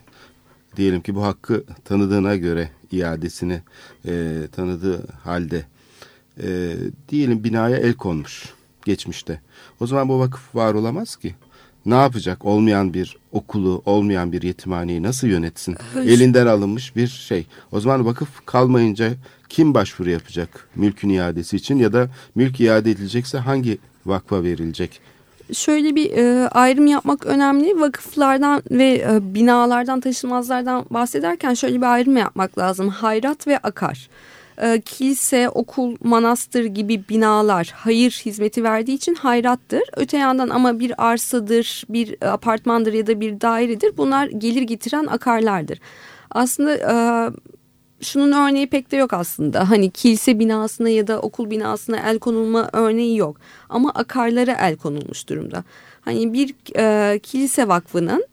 E: diyelim ki bu hakkı tanıdığına göre iadesini e, tanıdığı halde e, diyelim binaya el konmuş geçmişte. O zaman bu vakıf var olamaz ki. Ne yapacak? Olmayan bir okulu, olmayan bir yetimhaneyi nasıl yönetsin?
D: Öyle.
E: Elinden alınmış bir şey. O zaman vakıf kalmayınca kim başvuru yapacak mülkün iadesi için ya da mülk iade edilecekse hangi vakfa verilecek?
D: şöyle bir e, ayrım yapmak önemli. Vakıflardan ve e, binalardan, taşınmazlardan bahsederken şöyle bir ayrım yapmak lazım. Hayrat ve akar. E, kilise, okul, manastır gibi binalar hayır hizmeti verdiği için hayrattır. Öte yandan ama bir arsadır, bir apartmandır ya da bir dairedir. Bunlar gelir getiren akarlardır. Aslında e, şunun örneği pek de yok aslında. Hani kilise binasına ya da okul binasına el konulma örneği yok. Ama akarlara el konulmuş durumda. Hani bir e, kilise vakfının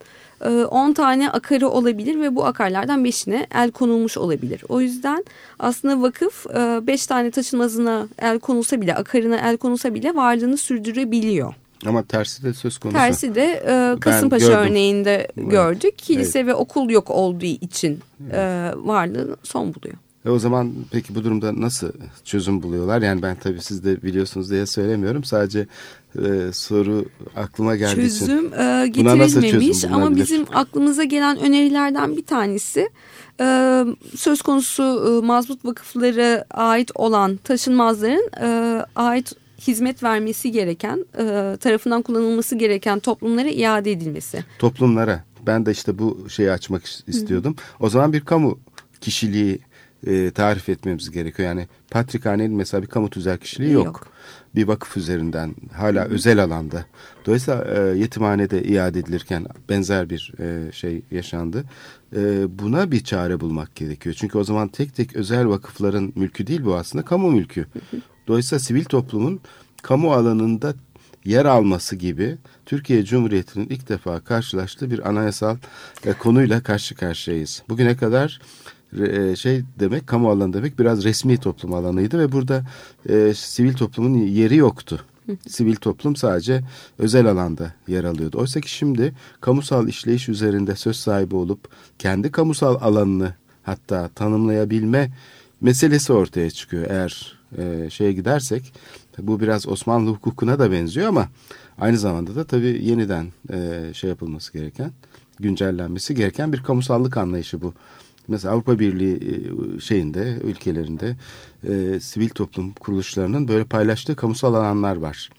D: 10 e, tane akarı olabilir ve bu akarlardan 5'ine el konulmuş olabilir. O yüzden aslında vakıf 5 e, tane taşınmazına el konulsa bile, akarına el konulsa bile varlığını sürdürebiliyor.
E: Ama tersi de söz konusu.
D: Tersi de e, Kasımpaşa örneğinde evet. gördük. Kilise evet. ve okul yok olduğu için evet. e, varlığı son buluyor.
E: E o zaman peki bu durumda nasıl çözüm buluyorlar? Yani ben tabii siz de biliyorsunuz diye söylemiyorum. Sadece e, soru aklıma geldiği
D: çözüm,
E: için.
D: E, getirilmemiş ama bizim aklımıza gelen önerilerden bir tanesi e, söz konusu e, mazbut vakıfları ait olan taşınmazların e, ait hizmet vermesi gereken, e, tarafından kullanılması gereken toplumlara iade edilmesi.
E: Toplumlara. Ben de işte bu şeyi açmak istiyordum. Hı. O zaman bir kamu kişiliği e, tarif etmemiz gerekiyor. Yani Patrikhane'nin mesela bir kamu tüzel kişiliği yok. yok. Bir vakıf üzerinden hala Hı. özel alanda. Dolayısıyla e, yetimhanede iade edilirken benzer bir e, şey yaşandı. E, buna bir çare bulmak gerekiyor. Çünkü o zaman tek tek özel vakıfların mülkü değil bu aslında kamu mülkü. Hı. Dolayısıyla sivil toplumun kamu alanında yer alması gibi Türkiye Cumhuriyeti'nin ilk defa karşılaştığı bir anayasal e, konuyla karşı karşıyayız. Bugüne kadar e, şey demek kamu alanı demek biraz resmi toplum alanıydı ve burada e, sivil toplumun yeri yoktu. Sivil toplum sadece özel alanda yer alıyordu. Oysa ki şimdi kamusal işleyiş üzerinde söz sahibi olup kendi kamusal alanını hatta tanımlayabilme meselesi ortaya çıkıyor eğer e, şeye gidersek bu biraz Osmanlı hukukuna da benziyor ama aynı zamanda da tabii yeniden e, şey yapılması gereken güncellenmesi gereken bir kamusallık anlayışı bu. Mesela Avrupa Birliği e, şeyinde ülkelerinde e, sivil toplum kuruluşlarının böyle paylaştığı kamusal alanlar var.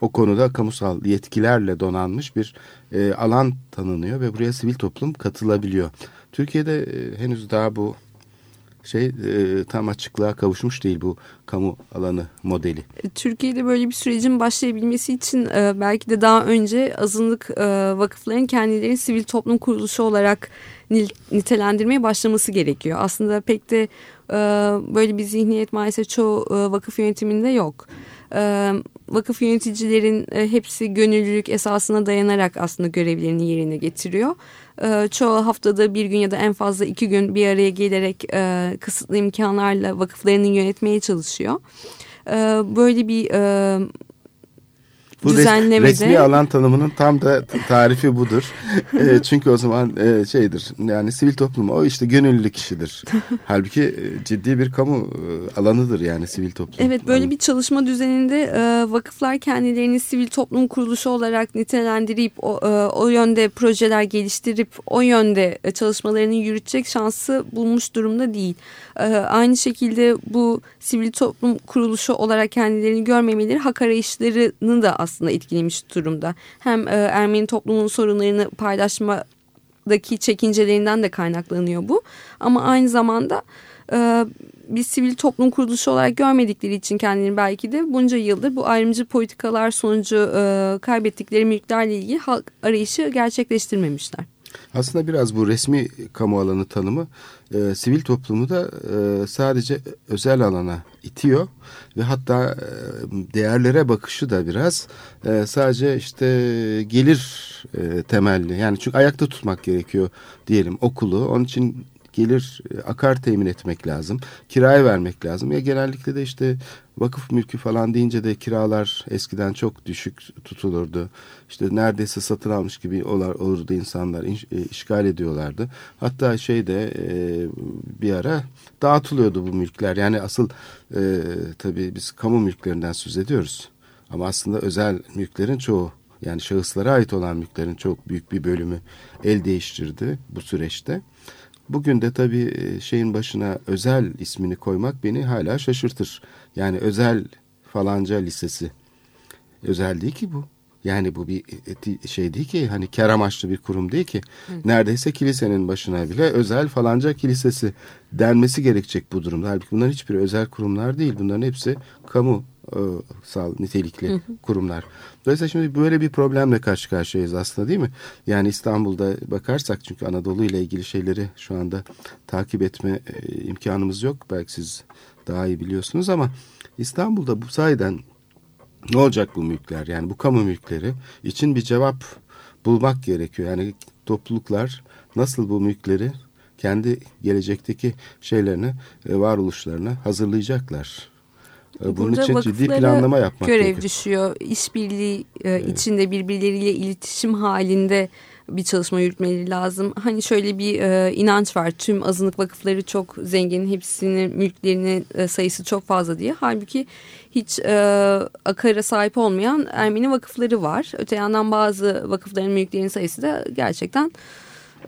E: O konuda kamusal yetkilerle donanmış bir e, alan tanınıyor ve buraya sivil toplum katılabiliyor. Türkiye'de e, henüz daha bu şey e, tam açıklığa kavuşmuş değil bu kamu alanı modeli.
D: E, Türkiye'de böyle bir sürecin başlayabilmesi için e, belki de daha önce azınlık e, vakıfların kendilerini sivil toplum kuruluşu olarak nitelendirmeye başlaması gerekiyor. Aslında pek de e, böyle bir zihniyet maalesef çoğu e, vakıf yönetiminde yok. Vakıf yöneticilerin e, hepsi gönüllülük esasına dayanarak aslında görevlerini yerine getiriyor. Çoğu haftada bir gün ya da en fazla iki gün bir araya gelerek kısıtlı imkanlarla vakıflarını yönetmeye çalışıyor. Böyle bir
E: bu düzenlemede. Resmi alan tanımının tam da tarifi budur. [LAUGHS] e, çünkü o zaman e, şeydir yani sivil toplum o işte gönüllü kişidir. [LAUGHS] Halbuki e, ciddi bir kamu e, alanıdır yani sivil toplum.
D: Evet böyle bir çalışma düzeninde e, vakıflar kendilerini sivil toplum kuruluşu olarak nitelendirip o, e, o yönde projeler geliştirip o yönde e, çalışmalarını yürütecek şansı bulmuş durumda değil. E, aynı şekilde bu sivil toplum kuruluşu olarak kendilerini görmemeleri hak arayışlarını da aslında etkilemiş durumda. Hem e, Ermeni toplumun sorunlarını paylaşma daki çekincelerinden de kaynaklanıyor bu. Ama aynı zamanda e, bir sivil toplum kuruluşu olarak görmedikleri için kendilerini belki de bunca yıldır bu ayrımcı politikalar sonucu e, kaybettikleri mülklerle ilgili halk arayışı gerçekleştirmemişler.
E: Aslında biraz bu resmi kamu alanı tanımı e, sivil toplumu da e, sadece özel alana itiyor ve hatta e, değerlere bakışı da biraz e, sadece işte gelir e, temelli. Yani çünkü ayakta tutmak gerekiyor diyelim okulu. Onun için gelir e, akar temin etmek lazım. Kiraya vermek lazım. Ya genellikle de işte vakıf mülkü falan deyince de kiralar eskiden çok düşük tutulurdu. İşte neredeyse satın almış gibi olurdu insanlar. E, işgal ediyorlardı. Hatta şeyde e, bir ara dağıtılıyordu bu mülkler. Yani asıl e, tabii biz kamu mülklerinden söz ediyoruz. Ama aslında özel mülklerin çoğu yani şahıslara ait olan mülklerin çok büyük bir bölümü el değiştirdi bu süreçte. Bugün de tabii e, şeyin başına özel ismini koymak beni hala şaşırtır. Yani özel falanca lisesi. Özel değil ki bu. Yani bu bir e, şey değil ki hani kar amaçlı bir kurum değil ki. Evet. Neredeyse kilisenin başına bile özel falanca kilisesi denmesi gerekecek bu durumda. Halbuki bunların hiçbiri özel kurumlar değil. Bunların hepsi kamu e, sal nitelikli kurumlar. Dolayısıyla şimdi böyle bir problemle karşı karşıyayız aslında değil mi? Yani İstanbul'da bakarsak çünkü Anadolu ile ilgili şeyleri şu anda takip etme e, imkanımız yok. Belki siz daha iyi biliyorsunuz ama İstanbul'da bu sayeden ne olacak bu mülkler? Yani bu kamu mülkleri için bir cevap bulmak gerekiyor. Yani topluluklar nasıl bu mülkleri kendi gelecekteki şeylerini, e, varoluşlarını hazırlayacaklar.
D: Bunun Burada için ciddi planlama yapmak görev gerekiyor. düşüyor. İşbirliği e, evet. içinde birbirleriyle iletişim halinde bir çalışma yürütmeleri lazım. Hani şöyle bir e, inanç var. Tüm azınlık vakıfları çok zengin. Hepsinin mülklerinin e, sayısı çok fazla diye. Halbuki hiç e, akara sahip olmayan Ermeni vakıfları var. Öte yandan bazı vakıfların mülklerinin sayısı da gerçekten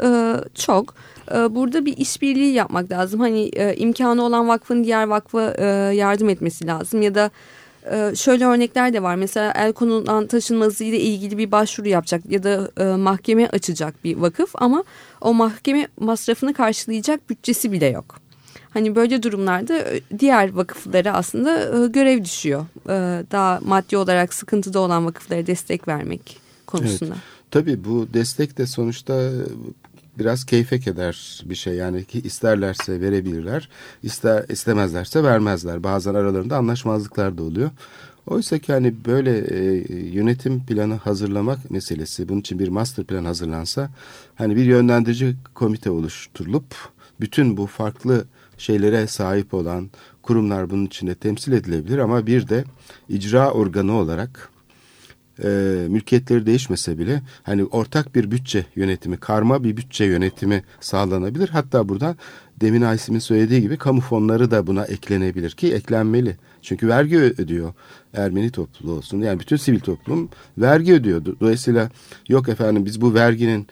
D: e, çok. E, burada bir işbirliği yapmak lazım. Hani e, imkanı olan vakfın diğer vakfa e, yardım etmesi lazım ya da e, şöyle örnekler de var. Mesela el konulan taşınması ile ilgili bir başvuru yapacak ya da e, mahkeme açacak bir vakıf ama o mahkeme masrafını karşılayacak bütçesi bile yok. Hani böyle durumlarda diğer vakıflara aslında görev düşüyor. Daha maddi olarak sıkıntıda olan vakıflara destek vermek konusunda. Evet.
E: Tabii bu destek de sonuçta biraz keyfe keder bir şey. Yani ki isterlerse verebilirler, ister istemezlerse vermezler. Bazen aralarında anlaşmazlıklar da oluyor. Oysa ki hani böyle e, yönetim planı hazırlamak meselesi, bunun için bir master plan hazırlansa, hani bir yönlendirici komite oluşturulup bütün bu farklı şeylere sahip olan kurumlar bunun içinde temsil edilebilir ama bir de icra organı olarak e, mülkiyetleri değişmese bile hani ortak bir bütçe yönetimi, karma bir bütçe yönetimi sağlanabilir. Hatta burada demin Aysim'in söylediği gibi kamu fonları da buna eklenebilir ki eklenmeli. Çünkü vergi ödüyor Ermeni topluluğu olsun. Yani bütün sivil toplum vergi ödüyor. Dolayısıyla yok efendim biz bu verginin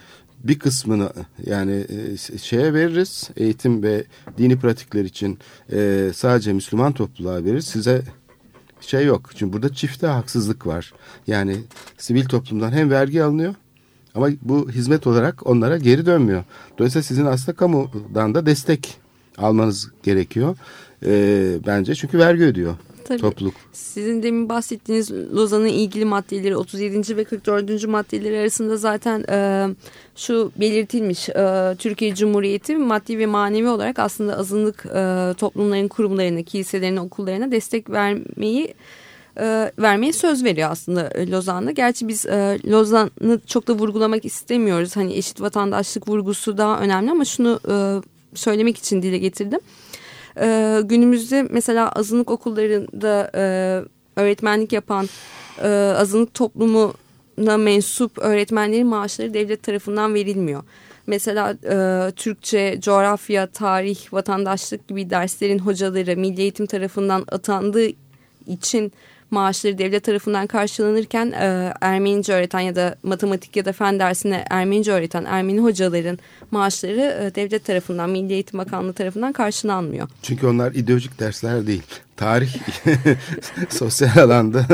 E: bir kısmını yani e, şeye veririz eğitim ve dini pratikler için e, sadece Müslüman topluluğa veririz size şey yok. Çünkü burada çifte haksızlık var. Yani sivil toplumdan hem vergi alınıyor ama bu hizmet olarak onlara geri dönmüyor. Dolayısıyla sizin aslında kamudan da destek almanız gerekiyor. Ee, bence çünkü vergi ödüyor. Tabii. Topluluk.
D: Sizin demin bahsettiğiniz Lozan'ın ilgili maddeleri 37. ve 44. maddeleri arasında zaten e, şu belirtilmiş e, Türkiye Cumhuriyeti maddi ve manevi olarak aslında azınlık e, toplumların kurumlarına, kiliselerine, okullarına destek vermeyi e, vermeye söz veriyor aslında Lozan'da. Gerçi biz e, Lozan'ı çok da vurgulamak istemiyoruz. Hani eşit vatandaşlık vurgusu daha önemli ama şunu e, söylemek için dile getirdim. E, günümüzde mesela azınlık okullarında e, öğretmenlik yapan e, azınlık toplumuna mensup öğretmenlerin maaşları devlet tarafından verilmiyor. Mesela e, Türkçe, coğrafya, tarih, vatandaşlık gibi derslerin hocaları milli eğitim tarafından atandığı için maaşları devlet tarafından karşılanırken e, Ermenice öğreten ya da matematik ya da fen dersine Ermenice öğreten Ermeni hocaların maaşları e, devlet tarafından Milli Eğitim Bakanlığı tarafından karşılanmıyor.
E: Çünkü onlar ideolojik dersler değil tarih [LAUGHS] sosyal alanda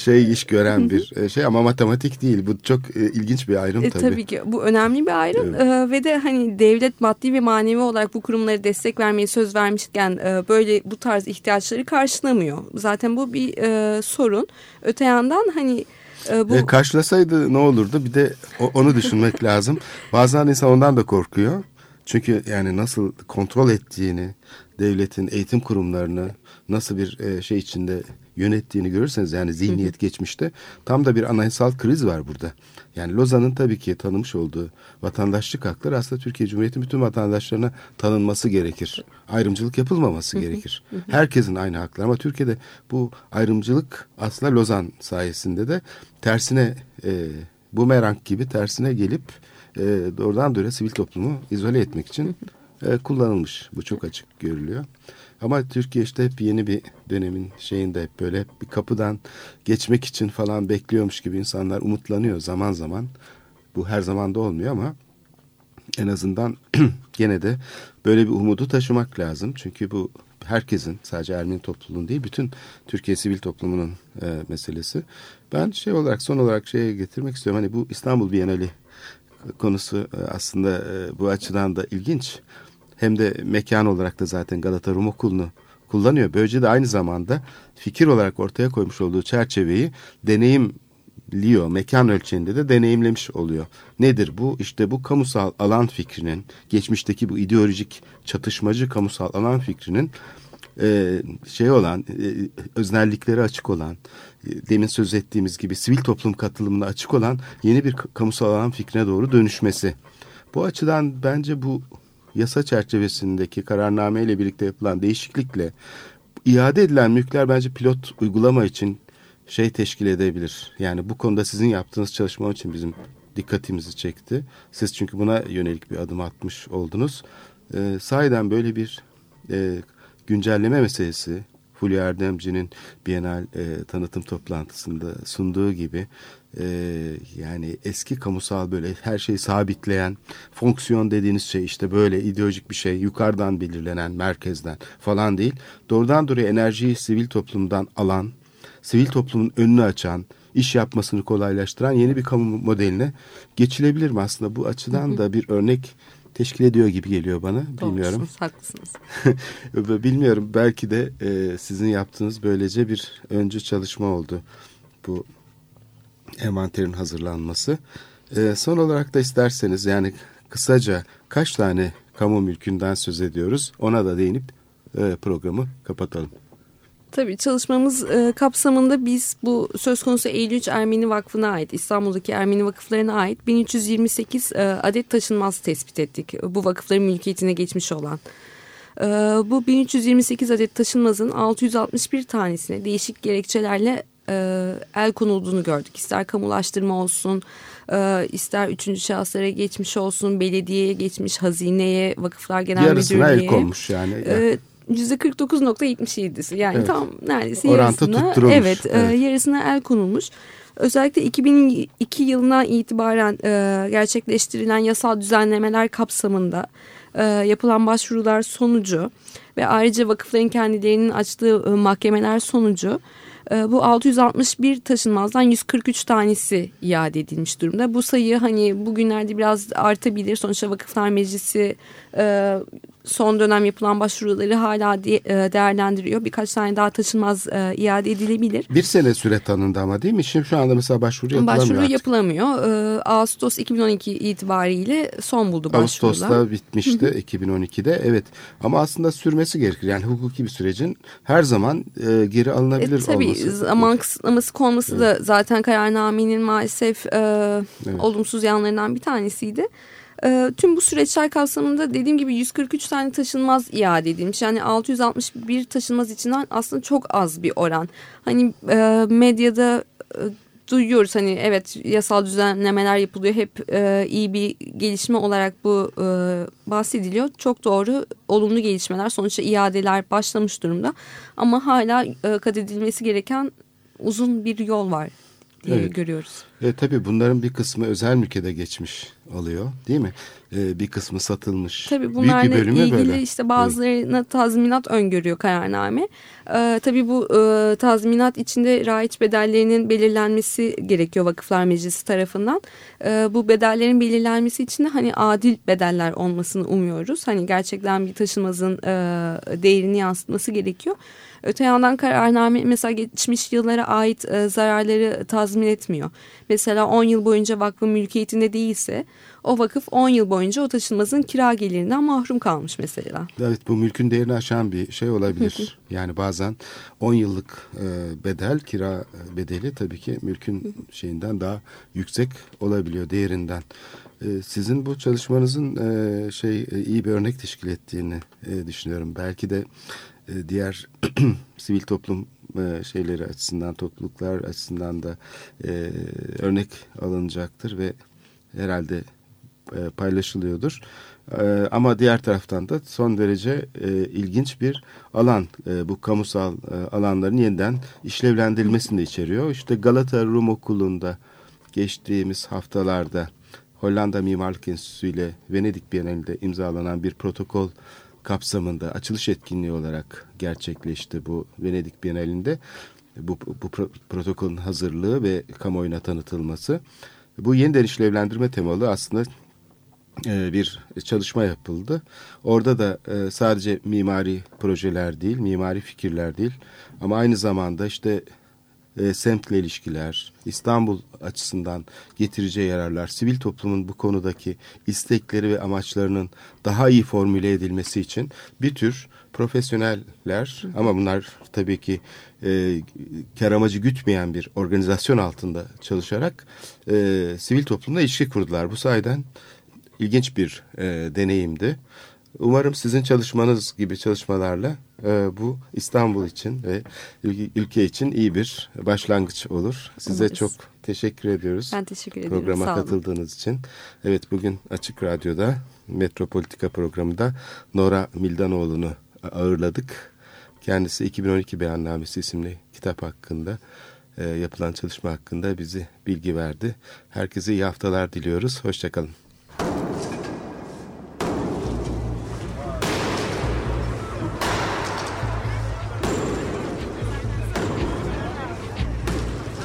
E: şey iş gören bir e, şey ama matematik değil. Bu çok e, ilginç bir ayrım
D: E,
E: tabii.
D: tabii ki bu önemli bir ayrım E, ve de hani devlet maddi ve manevi olarak bu kurumlara destek vermeyi söz vermişken e, böyle bu tarz ihtiyaçları karşılamıyor. Zaten bu bir e, sorun. Öte yandan hani e, bu
E: E, karşılasaydı ne olurdu? Bir de o- onu düşünmek [LAUGHS] lazım. Bazen insan ondan da korkuyor. Çünkü yani nasıl kontrol ettiğini, devletin eğitim kurumlarını nasıl bir e, şey içinde yönettiğini görürseniz yani zihniyet geçmişte tam da bir anayasal kriz var burada. Yani Lozan'ın tabii ki tanımış olduğu vatandaşlık hakları aslında Türkiye Cumhuriyeti bütün vatandaşlarına tanınması gerekir. Ayrımcılık yapılmaması gerekir. Herkesin aynı hakları ama Türkiye'de bu ayrımcılık aslında Lozan sayesinde de tersine e, bumerang gibi tersine gelip e, doğrudan doğruya sivil toplumu izole etmek için e, kullanılmış. Bu çok açık görülüyor. Ama Türkiye işte hep yeni bir dönemin şeyinde hep böyle bir kapıdan geçmek için falan bekliyormuş gibi insanlar umutlanıyor zaman zaman. Bu her zaman da olmuyor ama en azından [CLEARS THROAT] gene de böyle bir umudu taşımak lazım. Çünkü bu herkesin sadece Ermeni topluluğunun değil bütün Türkiye sivil toplumunun e, meselesi. Ben şey olarak son olarak şeye getirmek istiyorum. Hani bu İstanbul Bienali konusu e, aslında e, bu açıdan da ilginç. Hem de mekan olarak da zaten Galata Rum Okulu'nu kullanıyor. Böylece de aynı zamanda fikir olarak ortaya koymuş olduğu çerçeveyi deneyimliyor. Mekan ölçeğinde de deneyimlemiş oluyor. Nedir bu? İşte bu kamusal alan fikrinin, geçmişteki bu ideolojik çatışmacı kamusal alan fikrinin e, şey olan, e, öznellikleri açık olan, e, demin söz ettiğimiz gibi sivil toplum katılımına açık olan yeni bir kamusal alan fikrine doğru dönüşmesi. Bu açıdan bence bu yasa çerçevesindeki kararname ile birlikte yapılan değişiklikle iade edilen mülkler bence pilot uygulama için şey teşkil edebilir. Yani bu konuda sizin yaptığınız çalışma için bizim dikkatimizi çekti. Siz çünkü buna yönelik bir adım atmış oldunuz. Ee, sahiden böyle bir e, güncelleme meselesi Fulya Erdemci'nin Bienal e, tanıtım toplantısında sunduğu gibi e, yani eski kamusal böyle her şeyi sabitleyen fonksiyon dediğiniz şey işte böyle ideolojik bir şey yukarıdan belirlenen merkezden falan değil. Doğrudan doğruya enerjiyi sivil toplumdan alan, sivil toplumun önünü açan, iş yapmasını kolaylaştıran yeni bir kamu modeline geçilebilir mi aslında? Bu açıdan da bir örnek teşkil ediyor gibi geliyor bana. Bilmiyorum.
D: Doğrusunuz, haklısınız. [LAUGHS]
E: Bilmiyorum belki de e, sizin yaptığınız böylece bir öncü çalışma oldu bu envanterin hazırlanması. E, son olarak da isterseniz yani kısaca kaç tane kamu mülkünden söz ediyoruz ona da değinip e, programı kapatalım.
D: Tabii çalışmamız e, kapsamında biz bu söz konusu Eylül 3 Ermeni Vakfı'na ait, İstanbul'daki Ermeni vakıflarına ait 1328 e, adet taşınmaz tespit ettik. Bu vakıfların mülkiyetine geçmiş olan. E, bu 1328 adet taşınmazın 661 tanesine değişik gerekçelerle e, el konulduğunu gördük. İster kamulaştırma olsun, e, ister üçüncü şahıslara geçmiş olsun, belediyeye geçmiş, hazineye, vakıflar genel
E: Yarısına
D: müdürlüğe.
E: el konmuş yani.
D: E, %49.77'si yani
E: Evet.
D: tam neredeyse
E: Orantı
D: yarısına
E: tutturulmuş.
D: evet, e,
E: Evet.
D: yarısına el konulmuş. Özellikle 2002 yılından itibaren e, gerçekleştirilen yasal düzenlemeler kapsamında e, yapılan başvurular sonucu ve ayrıca vakıfların kendilerinin açtığı e, mahkemeler sonucu bu 661 taşınmazdan 143 tanesi iade edilmiş durumda. Bu sayı hani bugünlerde biraz artabilir. Sonuçta Vakıflar Meclisi e, son dönem yapılan başvuruları hala e, değerlendiriyor. Birkaç tane daha taşınmaz e, iade edilebilir.
E: Bir sene süre tanındı ama değil mi? Şimdi şu anda mesela başvuru yapılamıyor
D: Başvuru
E: artık.
D: yapılamıyor. E, Ağustos 2012 itibariyle son buldu başvurular.
E: Ağustos'ta bitmişti 2012'de evet ama aslında sürmesi gerekir yani hukuki bir sürecin her zaman e, geri
D: E,
E: alınabilir
D: tabii
E: olması.
D: zaman kısıtlaması konması da zaten kararnamenin maalesef e,
E: Evet.
D: olumsuz yanlarından bir tanesiydi. E, tüm bu süreçler kapsamında dediğim gibi 143 tane taşınmaz iade edilmiş. Yani 661 taşınmaz içinden aslında çok az bir oran. Hani e, medyada e, duyuyoruz hani evet yasal düzenlemeler yapılıyor hep e, iyi bir gelişme olarak bu e, bahsediliyor. Çok doğru olumlu gelişmeler sonuçta iadeler başlamış durumda ama hala e, kat edilmesi gereken uzun bir yol var
E: Evet.
D: görüyoruz.
E: E, tabii bunların bir kısmı özel mülkede geçmiş oluyor değil mi? E, bir kısmı satılmış.
D: Tabii
E: Büyük
D: bunlarla
E: bir bölümü
D: ilgili
E: böyle.
D: işte bazılarına tazminat öngörüyor kararname. Ee, tabii bu e, tazminat içinde raiç bedellerinin belirlenmesi gerekiyor Vakıflar Meclisi tarafından. Ee, bu bedellerin belirlenmesi için de hani adil bedeller olmasını umuyoruz. Hani gerçekten bir taşınmazın e, değerini yansıtması gerekiyor. Öte yandan kararname mesela geçmiş yıllara ait e, zararları tazmin etmiyor. Mesela 10 yıl boyunca vakfın mülkiyetinde değilse o vakıf 10 yıl boyunca o taşınmazın kira gelirinden mahrum kalmış mesela.
E: Evet bu mülkün değerini aşan bir şey olabilir. yani bazen 10 yıllık e, bedel kira e, bedeli tabii ki mülkün şeyinden daha yüksek olabiliyor değerinden. E, sizin bu çalışmanızın şey iyi bir örnek teşkil ettiğini düşünüyorum. Belki de e, diğer [CLEARS THROAT] sivil toplum e, şeyleri açısından topluluklar açısından da e, örnek alınacaktır ve herhalde e, paylaşılıyordur. E, ama diğer taraftan da son derece e, ilginç bir alan. E, bu kamusal e, alanların yeniden işlevlendirilmesini de içeriyor. İşte Galata Rum Okulu'nda geçtiğimiz haftalarda Hollanda Mimarlık Enstitüsü ile Venedik Bienalinde imzalanan bir protokol kapsamında açılış etkinliği olarak gerçekleşti bu Venedik Bienalinde. Bu, bu pro- protokolün hazırlığı ve kamuoyuna tanıtılması. Bu yeniden işlevlendirme temalı aslında e, bir çalışma yapıldı. Orada da e, sadece mimari projeler değil, mimari fikirler değil ama aynı zamanda işte e, semtle ilişkiler, İstanbul açısından getireceği yararlar, sivil toplumun bu konudaki istekleri ve amaçlarının daha iyi formüle edilmesi için bir tür profesyoneller ama bunlar tabii ki e, kar amacı gütmeyen bir organizasyon altında çalışarak e, sivil toplumla ilişki kurdular. Bu sayeden ilginç bir e, deneyimdi. Umarım sizin çalışmanız gibi çalışmalarla e, bu İstanbul için ve ülke, için iyi bir başlangıç olur. Size
D: Umarız.
E: çok teşekkür ediyoruz.
D: Ben teşekkür ediyorum.
E: Programa
D: Sağ olun.
E: katıldığınız için. Evet bugün Açık Radyo'da Metropolitika programında Nora Mildanoğlu'nu ağırladık. Kendisi 2012 Beyannamesi isimli kitap hakkında e, yapılan çalışma hakkında bizi bilgi verdi. Herkese iyi haftalar diliyoruz. Hoşçakalın.